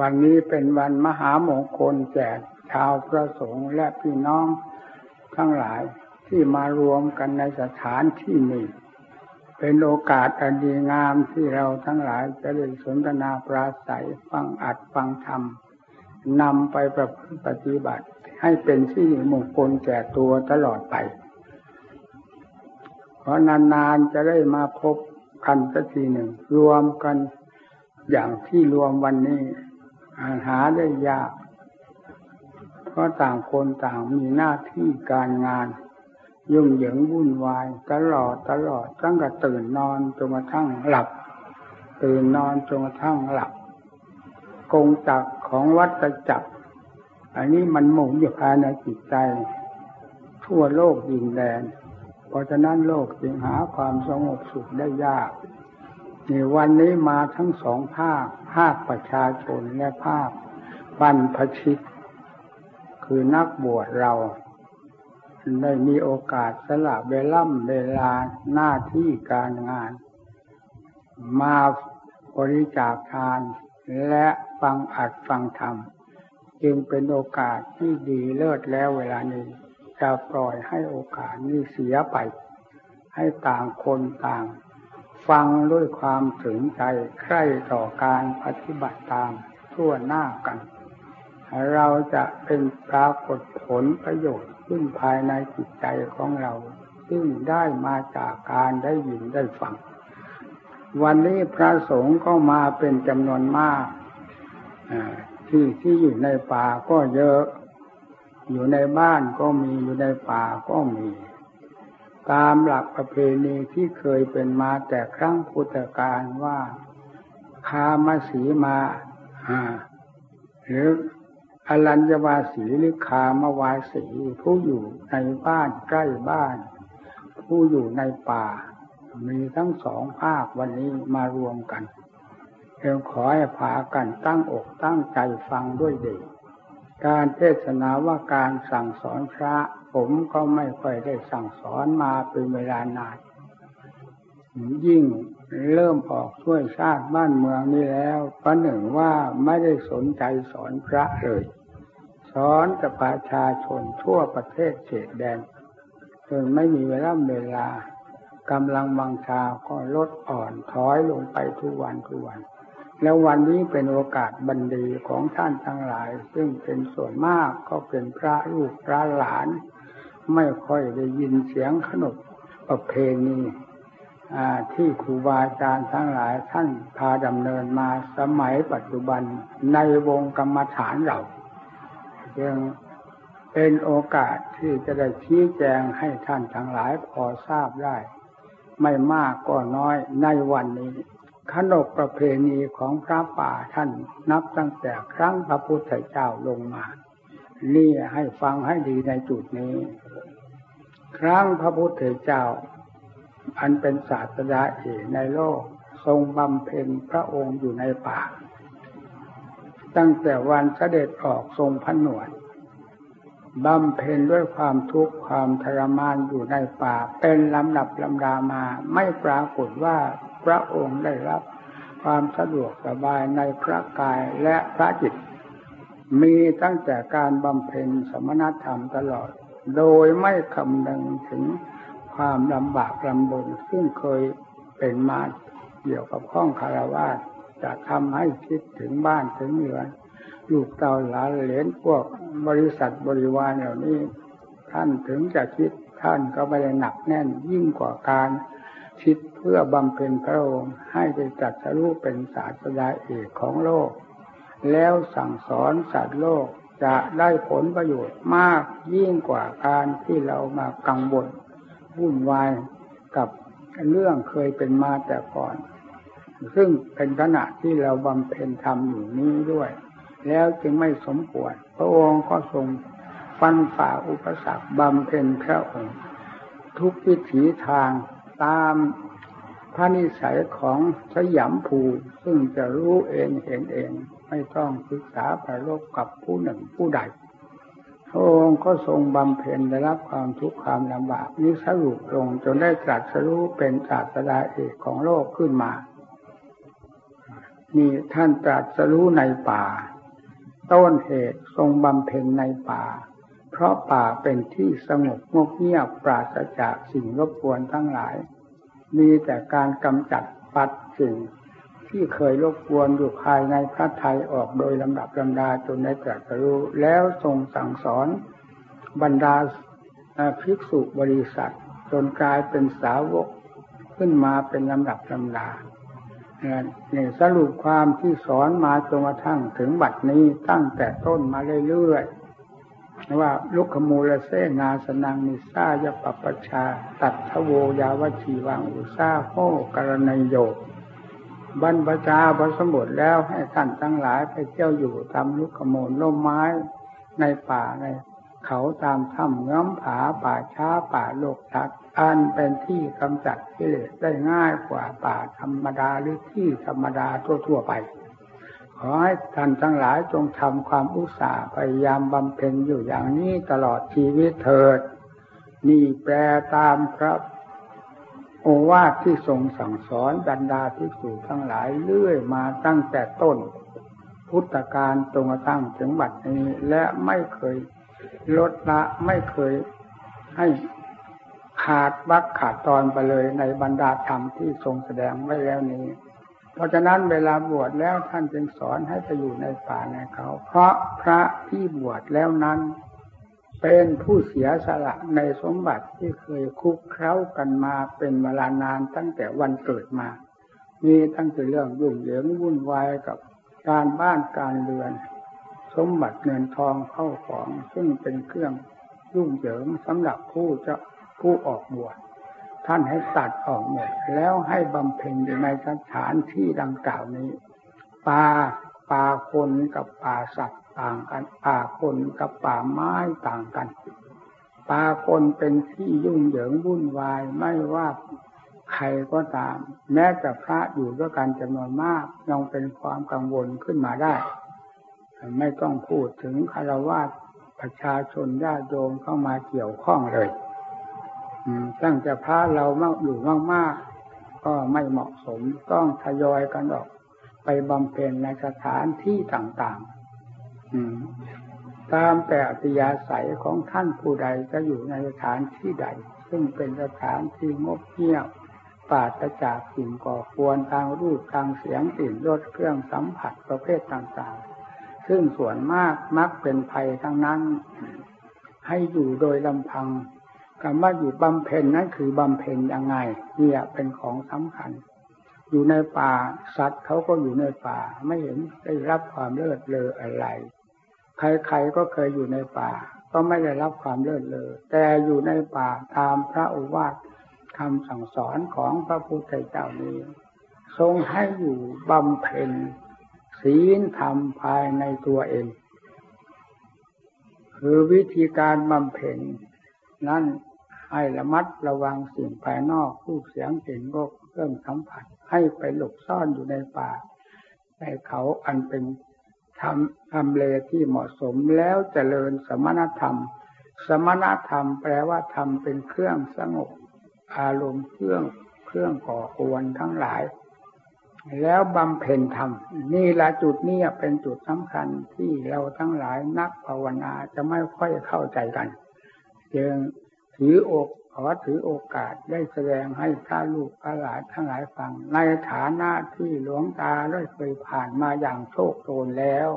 วันนี้เป็นวันมหามงคลแก่ชาวพระสงฆ์และพี่น้องทั้งหลายที่มารวมกันในสถานที่นี้ เป็นโอกาสอันดีงามที่เราทั้งหลายจะได้สนทนาปราศัยฟังอัดฟังธรรมนำไปประพฤติปฏิบัติให้เป็นที่มงคลแก่ตัวตลอดไป เพราะนานๆจะได้มาพบกันสักทีหนึ่ง รวมกันอย่างที่รวมวันนี้ หาได้ยาก เพราะต่างคนต่างมีหน้าที่การงาน ยุ่งเหยิงวุ่นวาย ตลอดตลอดตั้งแต่ตื่นนอนจนกระทั่งหลับ ตื่นนอนจนกระทั่งหลับกงจักของวัฏจักร อันนี้มันหมุนอยู่ภายในจิตใจ ทั่วโลกดินแดน เพราะฉะนั้นโลกจึงหาความสงบสุขได้ยากในวันนี้มาทั้งสองภาค ภาคประชาชนและภาคบรรพชิต คือนักบวชเรา ได้มีโอกาสสละเวล่ำเวลาหน้าที่การงาน มาบริจาคทานและฟังอัดฟังธรรม จึงเป็นโอกาสที่ดีเลิศแล้วเวลานี้จะปล่อยให้โอกาสนี้เสียไป ให้ต่างคนต่าง ฟังด้วยความถึงใจใคร่ต่อการปฏิบัติตามทั่วหน้ากัน เราจะเป็นปรากฏผลประโยชน์ขึ้นภายในจิตใจของเรา ซึ่งได้มาจากการได้ยินได้ฟัง วันนี้พระสงฆ์ก็มาเป็นจำนวนมากที่ที่อยู่ในป่าก็เยอะ อยู่ในบ้านก็มีอยู่ในป่าก็มี ตามหลักประเพณีที่เคยเป็นมาแต่ครั้งพุทธกาลว่าคามาสีมาหรืออรัญญวาสีหรือคามาวาสีผู้อยู่ในบ้านใกล้บ้าน ผู้อยู่ในป่า มีทั้งสองภาควันนี้มารวมกันเพียงขอให้พากันตั้งอกตั้งใจฟังด้วยเดชการเทศนาว่าการสั่งสอนพระ ผมก็ไม่ค่อยได้สั่งสอนมาเป็นเวลานาน ยิ่งเริ่มออกช่วยชาติบ้านเมืองนี้แล้วประหนึ่งว่าไม่ได้สนใจสอนพระเลย สอนกับประชาชนทั่วประเทศเฉดแดนจนไม่มีเวลาเวลากำลังวังชาก็ลดอ่อนถอยลงไปทุกวันทุกวัน แล้ววันนี้เป็นโอกาสบันดีของท่านทั้งหลาย ซึ่งเป็นส่วนมากก็เป็นพระลูกพระหลาน ไม่ค่อยได้ยินเสียงขนบประเพณีที่ครูบาอาจารย์ทั้งหลายท่านพาดำเนินมาสมัยปัจจุบันในวงกรรมฐานเรายังเป็นโอกาสที่จะได้ชี้แจงให้ท่านทั้งหลายพอทราบได้ ไม่มากก็น้อยในวันนี้ ขนบประเพณีของพระป่าท่านนับตั้งแต่ครั้งพระพุทธเจ้าลงมา นี่ให้ฟังให้ดีในจุดนี้ ครั้งพระพุทธเจ้า อันเป็นศาสดาเอกในโลกทรงบำเพ็ญพระองค์อยู่ในป่า ตั้งแต่วันเสด็จออกทรงพนวดบำเพ็ญด้วยความทุกข์ความทรมานอยู่ในป่า เป็นลำดับลำดามาไม่ปรากฏว่าพระองค์ได้รับความสะดวกสบายในพระกายและพระจิต มีตั้งแต่การบำเพ็ญสมณธรรมตลอด โดยไม่คำนึงถึงความลำบากลำบน ซึ่งเคยเป็นมาเกี่ยวกับข้องคารวะจะทำให้คิดถึงบ้านถึงเรือนลูกเต่าหลานเหลนพวกบริษัทบริวารเหล่านี้ ท่านถึงจะคิดท่านก็ไม่ได้หนักแน่นยิ่งกว่าการคิดเพื่อบำเพ็ญพระองค์ให้ได้จัดสรุปเป็นศาสดาเอกของโลก แล้วสั่งสอนสัตว์โลก จะได้ผลประโยชน์มากยิ่งกว่าการที่เรามากังวลวุ่นวายกับเรื่องเคยเป็นมาแต่ก่อน ซึ่งเป็นขณะที่เราบำเพ็ญธรรมอยู่นี้ด้วย แล้วจึงไม่สมควรพระองค์ก็ทรงฟันฝ่าอุปสรรคบำเพ็ญพระองค์ ทุกวิถีทางตามพระนิสัยของสยามภูซึ่งจะรู้เองเห็นเอง ไม่ต้องศึกษาประโลกกับผู้หนึ่งผู้ใดพระองค์ก็ทรงบำเพ็ญได้รับความทุกข์ความลำบากนี้สรุปลงจนได้ตรัสรู้เป็นศาสดาเอกของโลกขึ้นมามีท่านตรัสรู้ในป่า ต้นเหตุทรงบำเพ็ญในป่า เพราะป่าเป็นที่สงบงบเงียบปราศจากสิ่งรบกวนทั้งหลาย มีแต่การกำจัดปัดสิ่ง ที่เคยรบกวนอยู่ภายในพระไทยออกโดยลำดับลำดาจนได้ตรัสรู้แล้วทรงสั่งสอนบรรดาภิกษุบริษัท จนกลายเป็นสาวกขึ้นมาเป็นลำดับลำดาเนี่ยสรุปความที่สอนมาจนกระทั่งถึงบัดนี้ตั้งแต่ต้นมาเรื่อยๆว่าลุกขมูลเสนาสนังมิซายปปชา ตัดทโวยาวชีวังอุซาโหกรณโย บรรพชาพระสมบทแล้วให้ท่านทั้งหลายไปเที่ยวอยู่ตามลุกขมูลล่มไม้ในป่าในเขาตามถ้ำเงื้อมผาป่าช้าป่าโลกทักอันเป็นที่กำจัดกิเลสได้ง่ายกว่าป่าธรรมดาหรือที่ธรรมดาทั่วๆไป ขอให้ท่านทั้งหลายจงทำความอุตสาห์พยายามบำเพ็ญอยู่อย่างนี้ตลอดชีวิตเถิด นี่แปลตามพระ โอวาทที่ทรงสั่งสอนบรรดาภิกษุทั้งหลายเรื่อยมาตั้งแต่ต้น พุทธการตรงกระทั่งถึงบัดนี้และไม่เคยลดละไม่เคยให้ขาดวักขาดตอนไปเลยในบรรดาธรรมที่ทรงแสดงไว้แล้วนี้ เพราะฉะนั้นเวลาบวชแล้วท่านจึงสอนให้ไปอยู่ในป่าในเขา เพราะพระที่บวชแล้วนั้น เป็นผู้เสียสละในสมบัติที่เคยคุกเคล้ากันมาเป็นเวลานานตั้งแต่วันเกิดมา มีตั้งแต่เรื่องยุ่งเหยิงวุ่นวายกับการบ้านการเรือน สมบัติเงินทองเข้าของ ซึ่งเป็นเครื่องยุ่งเหยิงสำหรับผู้จะผู้ออกบวชท่านให้ตัดออกหมดแล้วให้บำเพ็ญอยู่ในสถานที่ดังกล่าวนี้ป่าป่าคนกับป่าสัตว์ ต่างกัน ป่าคนกับป่าไม้ต่างกัน ป่าคนเป็นที่ยุ่งเหยิงวุ่นวายไม่ว่าใครก็ตาม แม้แต่พระอยู่ด้วยกันจำนวนมากยังเป็นความกังวลขึ้นมาได้ ไม่ต้องพูดถึงคารวะประชาชนญาติโยมเข้ามาเกี่ยวข้องเลยตั้งแต่พระเรามากอยู่มากๆก็ไม่เหมาะสมต้องทยอยกันออก ไปบำเพ็ญในสถานที่ต่างๆ ตามแต่อัตยาศัยของท่านผู้ใดจะอยู่ในสถานที่ใด ซึ่งเป็นสถานที่งบเงียบปราศจากสิ่งก่อควรทางรูปทางเสียงกลิ่นรสเครื่องสัมผัสประเภทต่างๆ ซึ่งส่วนมากมักเป็นภัยทั้งนั้น ให้อยู่โดยลำพังคำว่าอยู่บำเพ็ญนั้นคือบำเพ็ญยังไง เนี่ยเป็นของสำคัญ อยู่ในป่าสัตว์เขาก็อยู่ในป่า ไม่เห็นได้รับความเลิศเลออะไร ใครๆก็เคยอยู่ในป่า ก็ไม่ได้รับความเลิศเลอแต่อยู่ในป่าตามพระโอวาทคำสั่งสอนของพระพุทธเจ้านี้ ทรงให้อยู่บำเพ็ญศีลธรรมภายในตัวเอง คือวิธีการบำเพ็ญนั้นให้ระมัดระวังสิ่งภายนอกผู้เสียงกลิ่นรสเครื่องสัมผัสให้ไปหลบซ่อนอยู่ในป่าในเขาอันเป็น ทำทำเลที่เหมาะสมแล้วเจริญสมณธรรม สมณธรรมแปลว่าทำเป็นเครื่องสงบอารมณ์เครื่องเครื่องก่อกวนทั้งหลาย แล้วบำเพ็ญธรรม นี่ละจุดนี้เป็นจุดสำคัญที่เราทั้งหลายนักภาวนาจะไม่ค่อยเข้าใจกันจึงถืออก ขอถือโอกาสได้แสดงให้พระลูกพระหลานทั้งหลายฟัง ในฐานะที่หลวงตาได้เคยผ่านมาอย่างโชคโชนแล้ว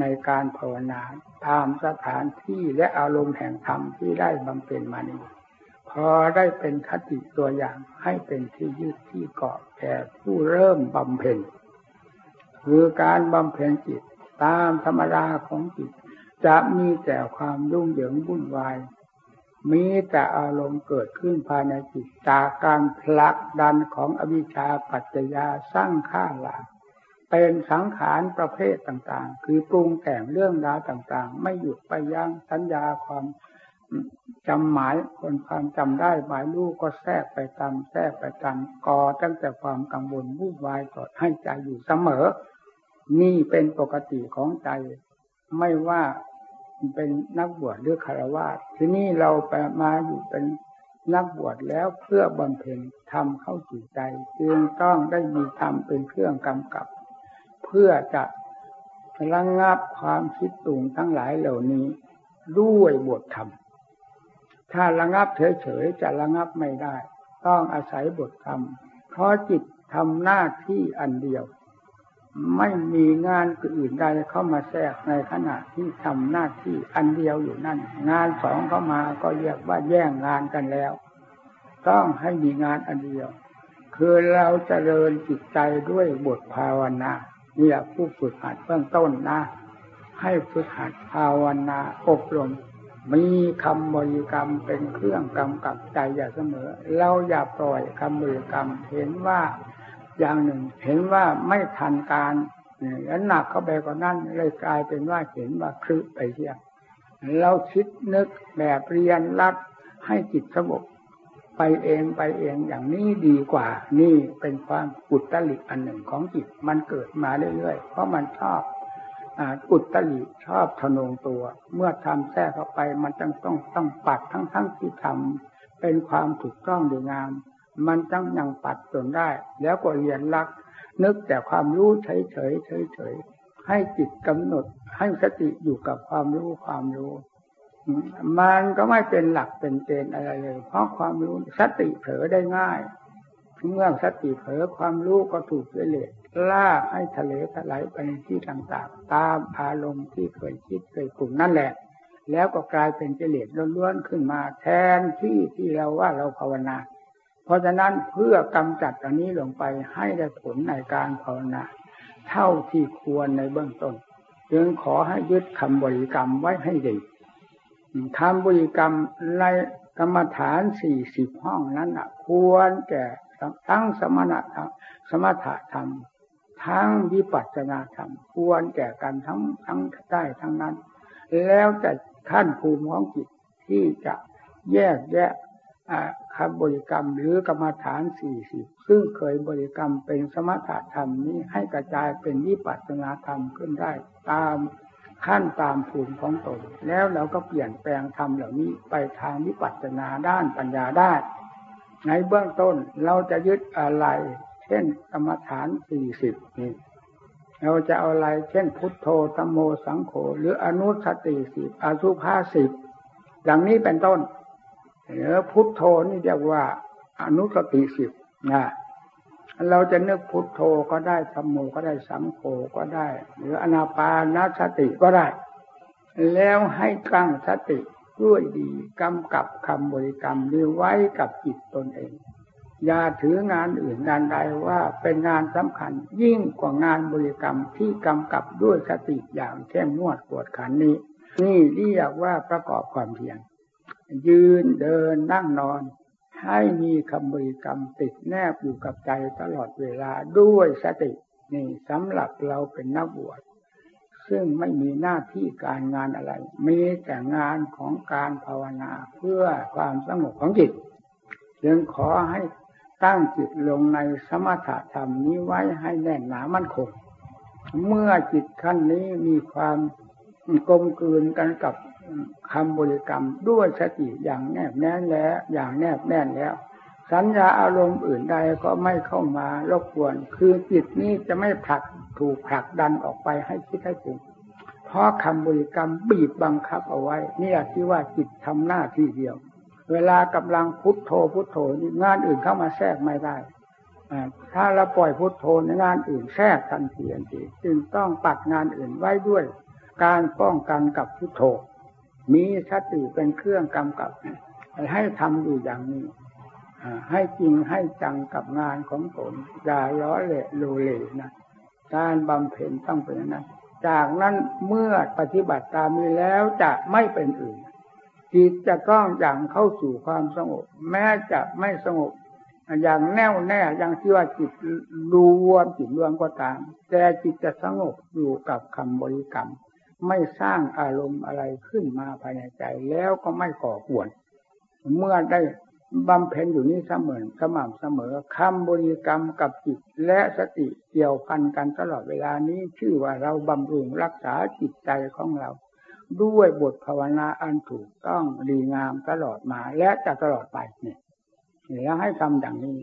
ในการภาวนาตามสถานที่และอารมณ์แห่งธรรมที่ได้บำเพ็ญมานี้พอได้เป็นคติตัวอย่างให้เป็นที่ยึดที่เกาะแก่ผู้เริ่มบำเพ็ญคือการบำเพ็ญจิตตามธรรมดาของจิต จะมีแต่ความรุ่งเหยิงวุ่นวาย มีแต่อารมณ์เกิดขึ้นภายในจิตจากการผลักดันของอวิชชาปัจจยาสร้างข้าหลาเป็นสังขารประเภทต่างๆ คือปรุงแต่งเรื่องราวต่างๆ ไม่หยุดไปยั้งสัญญาความจำหมายคนความจำได้หมายรู้ก็แทรกไปตามแทรกไปตามก่อตั้งแต่ความกังวลวุ่นวายต่อให้ใจอยู่เสมอ นี่เป็นปกติของใจ ไม่ว่า เป็นนักบวชหรือคารวะทีนี้เราไปมาอยู่เป็นนักบวชแล้วเพื่อบำเพ็ญทำเข้าสู่ใจจึงต้องได้มีธรรมเป็นเครื่องกำกับ เพื่อจะระงงับความคิดตุงทั้งหลายเหล่านี้ ด้วยบทธรรม ถ้าระงับเฉยๆจะระงับไม่ได้ ต้องอาศัยบทธรรม เพราะจิตทำหน้าที่อันเดียว ไม่มีงานอื่นใดเข้ามาแทรกในขณะที่ทำหน้าที่อันเดียวอยู่นั่น งานสองเข้ามาก็เรียกว่าแย่งงานกันแล้ว ต้องให้มีงานอันเดียว คือเราจเจริญจิตใจด้วยบทภาวนาเนี่ยผู้ฝึกหัดเบื้องต้นนะ ให้ฝึกหัดภาวนาอบรม มีคำบริกรรมเป็นเครื่องกำกับใจอย่าเสมอ เราอย่าปล่อยคำบริกรรมเห็นว่า อย่างหนึ่ง เห็นว่าไม่ทันการแล้วหนักเข้าไปกว่านั้นเลยกลายเป็นว่าเห็นว่าคลึไปเสียเราคิดนึกแบบเรียนรัดให้จิตสงบไปเองไปเองอย่างนี้ดีกว่า นี่เป็นความกุตลิอันหนึ่งของจิตมันเกิดมาเรื่อยๆเพราะมันชอบกุตลิชอบทนงตัว เมื่อทำแท้เข้าไปมันจึงต้องต้องปัดทั้งทั้งที่ทำเป็นความถูกต้องดีงาม มันจังยังปัดจนได้ แล้วก็เรียนรัก นึกแต่ความรู้เฉยเฉยเฉยเฉยให้จิตกำหนดให้สติอยู่กับความรู้ความรู้ มันก็ไม่เป็นหลักเป็นเกณฑ์อะไรเลย เพราะความรู้สติเผลอได้ง่ายเมื่อสติเผลอความรู้ก็ถูกเเลสลากให้ทะเลถลายไปในที่ต่างๆ ตามอารมณ์ที่เคยคิดเคยกลุ่มนั่นแหละ แล้วก็กลายเป็นเจเลสล้วนๆขึ้นมา แทนที่ที่เราว่าเราภาวนา เพราะฉะนั้นเพื่อกำจัดอันนี้ลงไปให้ได้ผลในการภาวนาเท่าที่ควรในเบื้องต้น จึงขอให้ยึดคำบริกรรมไว้ให้ดีทำบริกรรมในกรรมฐานสี่สิบห้องนั้นอะควรแก่ทั้งสมณธรรมสมถะธรรม ทั้งวิปัสสนาธรรม ควรแก่กันทั้งทั้งได้ทั้งนั้น แล้วจะขั้นภูมิของจิตที่จะแยกแยะ คำบริกรรมหรือกรรมฐานสี่สิบซึ่งเคยบริกรรมเป็นสมถะธรรมนี้ให้กระจายเป็นวิปัสสนาธรรมขึ้นได้ตามขั้นตามภูมิของตน แล้วเราก็เปลี่ยนแปลงธรรมเหล่านี้ไปทางวิปัสสนาด้านปัญญาได้ในเบื้องต้นเราจะยึดอะไร เช่นกรรมฐานสี่สิบนี่เราจะเอาอะไร เช่น พุทโธธโมสังโฆหรืออนุสติสิบอสุภาสิบอย่างนี้เป็นต้น หรือพุทโธนี่เรียกว่า อนุสติสิบนะเราจะนึกพุทโธก็ได้ธรรมโมก็ได้สังโฆก็ได้ หรืออนาปานสติก็ได้ แล้วให้ตั้งสติด้วยดีกำกับคำบริกรรมนี้ไว้กับจิตตนเอง อย่าถืองานอื่นงานใดว่าเป็นงานสำคัญยิ่งกว่างานบริกรรมที่กำกับด้วยสติอย่างเข้มงวดปวดขันนี้ นี่เรียกว่าประกอบความเพียร ยืนเดินนั่งนอน ให้มีคำบริกรรมติดแนบอยู่กับใจตลอดเวลาด้วยสตินี่สำหรับเราเป็นนักบวชซึ่งไม่มีหน้าที่การงานอะไร มีแต่งานของการภาวนาเพื่อความสงบของจิตจึงขอให้ตั้งจิตลงในสมถะธรรมนี้ไว้ให้แน่นหนามั่นคง เมื่อจิตขั้นนี้มีความกลมกลืนกันกับ คำบริกรรมด้วยสติอย่างแนบแน่นแล้วอย่างแนบแน่นแล้ว สัญญาอารมณ์อื่นใดก็ไม่เข้ามารบกวน คือจิตนี้จะไม่ผลักถูกผลักดันออกไปให้คิดให้ปรุงเพราะคำบริกรรมบีบบังคับเอาไว้นี่ที่ว่าจิตทำหน้าที่เดียว เวลากำลังพุทโธพุทโธนี่งานอื่นเข้ามาแทรกไม่ได้ถ้าเราปล่อยพุทโธในงานอื่นแทรกทันทีทันทีจึงต้องปัดงานอื่นไว้ด้วย การป้องกันกับพุทโธ มีสติเป็นเครื่องกำกับให้ทำอยู่อย่างนี้ให้จริงให้จังกับงานของตนอย่าล้อเละโลเลนะการบำเพ็ญต้องเป็นนั้นจากนั้นเมื่อปฏิบัติตามนี้แล้วจะไม่เป็นอื่น จิตจะต้องอย่างเข้าสู่ความสงบ แม้จะไม่สงบ อย่างแน่วแน่อย่างที่ว่าจิตรวมจิตรวมก็ตาม แต่จิตจะสงบอยู่กับคำบริกรรม ไม่สร้างอารมณ์อะไรขึ้นมาภายในใจแล้วก็ไม่ก่อกวน เมื่อได้บำเพ็ญอยู่นี้เสมอสม่ำเสมอคำบริกรรมกับจิตและสติเกี่ยวพันกันตลอดเวลานี้ชื่อว่าเราบำรุงรักษาจิตใจของเรา ด้วยบทภาวนาอันถูกต้องดีงามตลอดมาและจะตลอดไปเนี่ยแล้วให้ทำอย่างนี้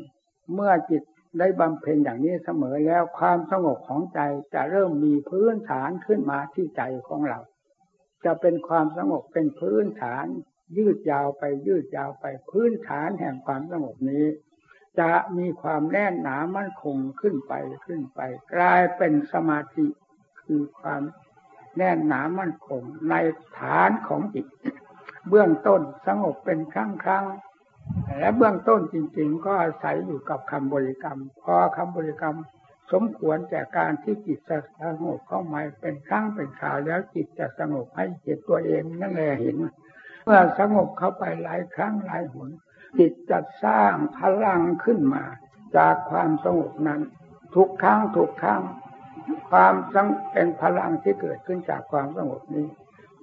เมื่อจิต ได้บำเพ็ญอย่างนี้เสมอแล้วความสงบของใจจะเริ่มมีพื้นฐานขึ้นมาที่ใจของเรา จะเป็นความสงบเป็นพื้นฐานยืดยาวไปยืดยาวไปพื้นฐานแห่งความสงบนี้ จะมีความแน่นหนามั่นคงขึ้นไปขึ้นไป กลายเป็นสมาธิคือความแน่นหนามั่นคงในฐานของจิต เบื้องต้นสงบเป็นครั้งครั้ง และเบื้องต้นจริง ๆ ก็อาศัยอยู่กับคำบริกรรม พอคำบริกรรมสมควรแก่การที่จิตจะสงบเข้ามาเป็นครั้งเป็นคราวแล้วจิตจะสงบให้เห็นตัวเองนั่นแหละเห็น เมื่อสงบเข้าไปหลายครั้งหลายหนจิตจะสร้างพลังขึ้นมา จากความสงบนั้น ทุกครั้งทุกครั้งความสงเป็นพลังที่เกิดขึ้นจากความสงบนี้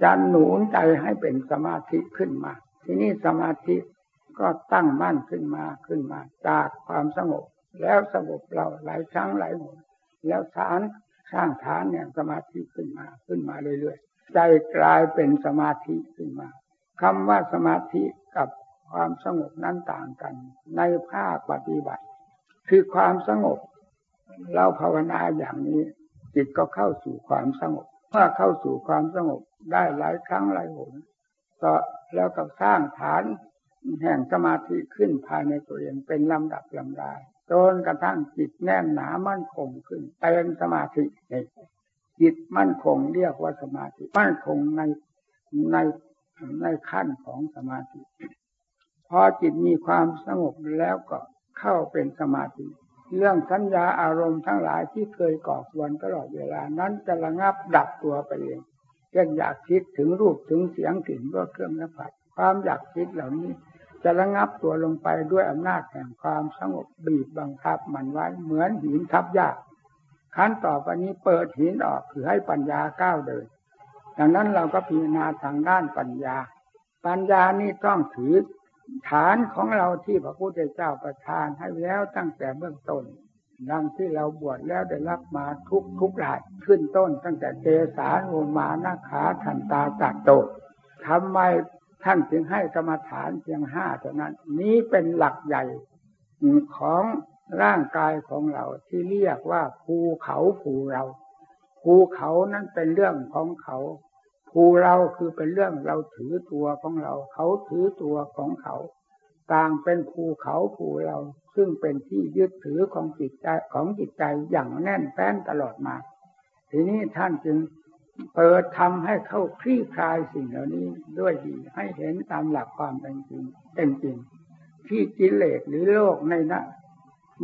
จะหนุนใจให้เป็นสมาธิขึ้นมา ที่นี่สมาธิ ก็ตั้งมั่นขึ้นมาขึ้นมาจากความสงบ แล้วสงบเราหลายครั้งหลายหนแล้วฐานสร้างฐานเนี่ยสมาธิขึ้นมาขึ้นมาเรื่อยๆใจกลายเป็นสมาธิขึ้นมาคำว่าสมาธิกับความสงบนั้นต่างกัน ในภาคปฏิบัติ คือความสงบ เราภาวนาอย่างนี้จิตก็เข้าสู่ความสงบเมื่อเข้าสู่ความสงบได้หลายครั้งหลายหนก็แล้วก็สร้างฐาน แห่งสมาธิขึ้นภายในตัวเองเป็นลำดับลำดาจนกระทั่งจิตแน่นหนามั่นคงขึ้นเป็นสมาธิเองจิตมั่นคงเรียกว่าสมาธิมั่นคงในในในขั้นของสมาธิพอจิตมีความสงบแล้วก็เข้าเป็นสมาธิ เรื่องสัญญาอารมณ์ทั้งหลายที่เคยก่อควรตลอดเวลานั้นจะระงับดับตัวไปเองเช่นอยากคิดถึงรูปถึงเสียงกลิ่นรสเครื่องสัมผัสความอยากคิดเหล่านี้ จะระงับตัวลงไปด้วยอำนาจแห่งความสงบบีบบังคับมันไว้เหมือนหินทับยากขั้นต่อไปนี้เปิดหินออกคือให้ปัญญาก้าวเดินดังนั้นเราก็พิจารณาทางด้านปัญญา ปัญญานี่ต้องถือฐานของเราที่พระพุทธเจ้าประทานให้แล้วตั้งแต่เบื้องต้นดังที่เราบวชแล้วได้รับมาทุกทุกหลายขึ้นต้น ตั้งแต่เจสาโอมานาขาทันตาตัดโตทำไม ท่านจึงให้กรรมฐานเพียงห้าเท่านั้น นี้เป็นหลักใหญ่ของร่างกายของเราที่เรียกว่าภูเขาภูเราภูเขานั้นเป็นเรื่องของเขาภูเราคือเป็นเรื่องเราถือตัวของเรา เขาถือตัวของเขา ต่างเป็นภูเขาภูเรา ซึ่งเป็นที่ยึดถือของจิตใจของจิตใจอย่างแน่นแฟ้นตลอดมา ทีนี้ท่านจึง เปิดทำให้เข้าคลี่คลายสิ่งเหล่านี้ด้วยดีให้เห็นตามหลักความเป็นจริงเป็นจริง ที่กิเลสหรือโลกในนั้น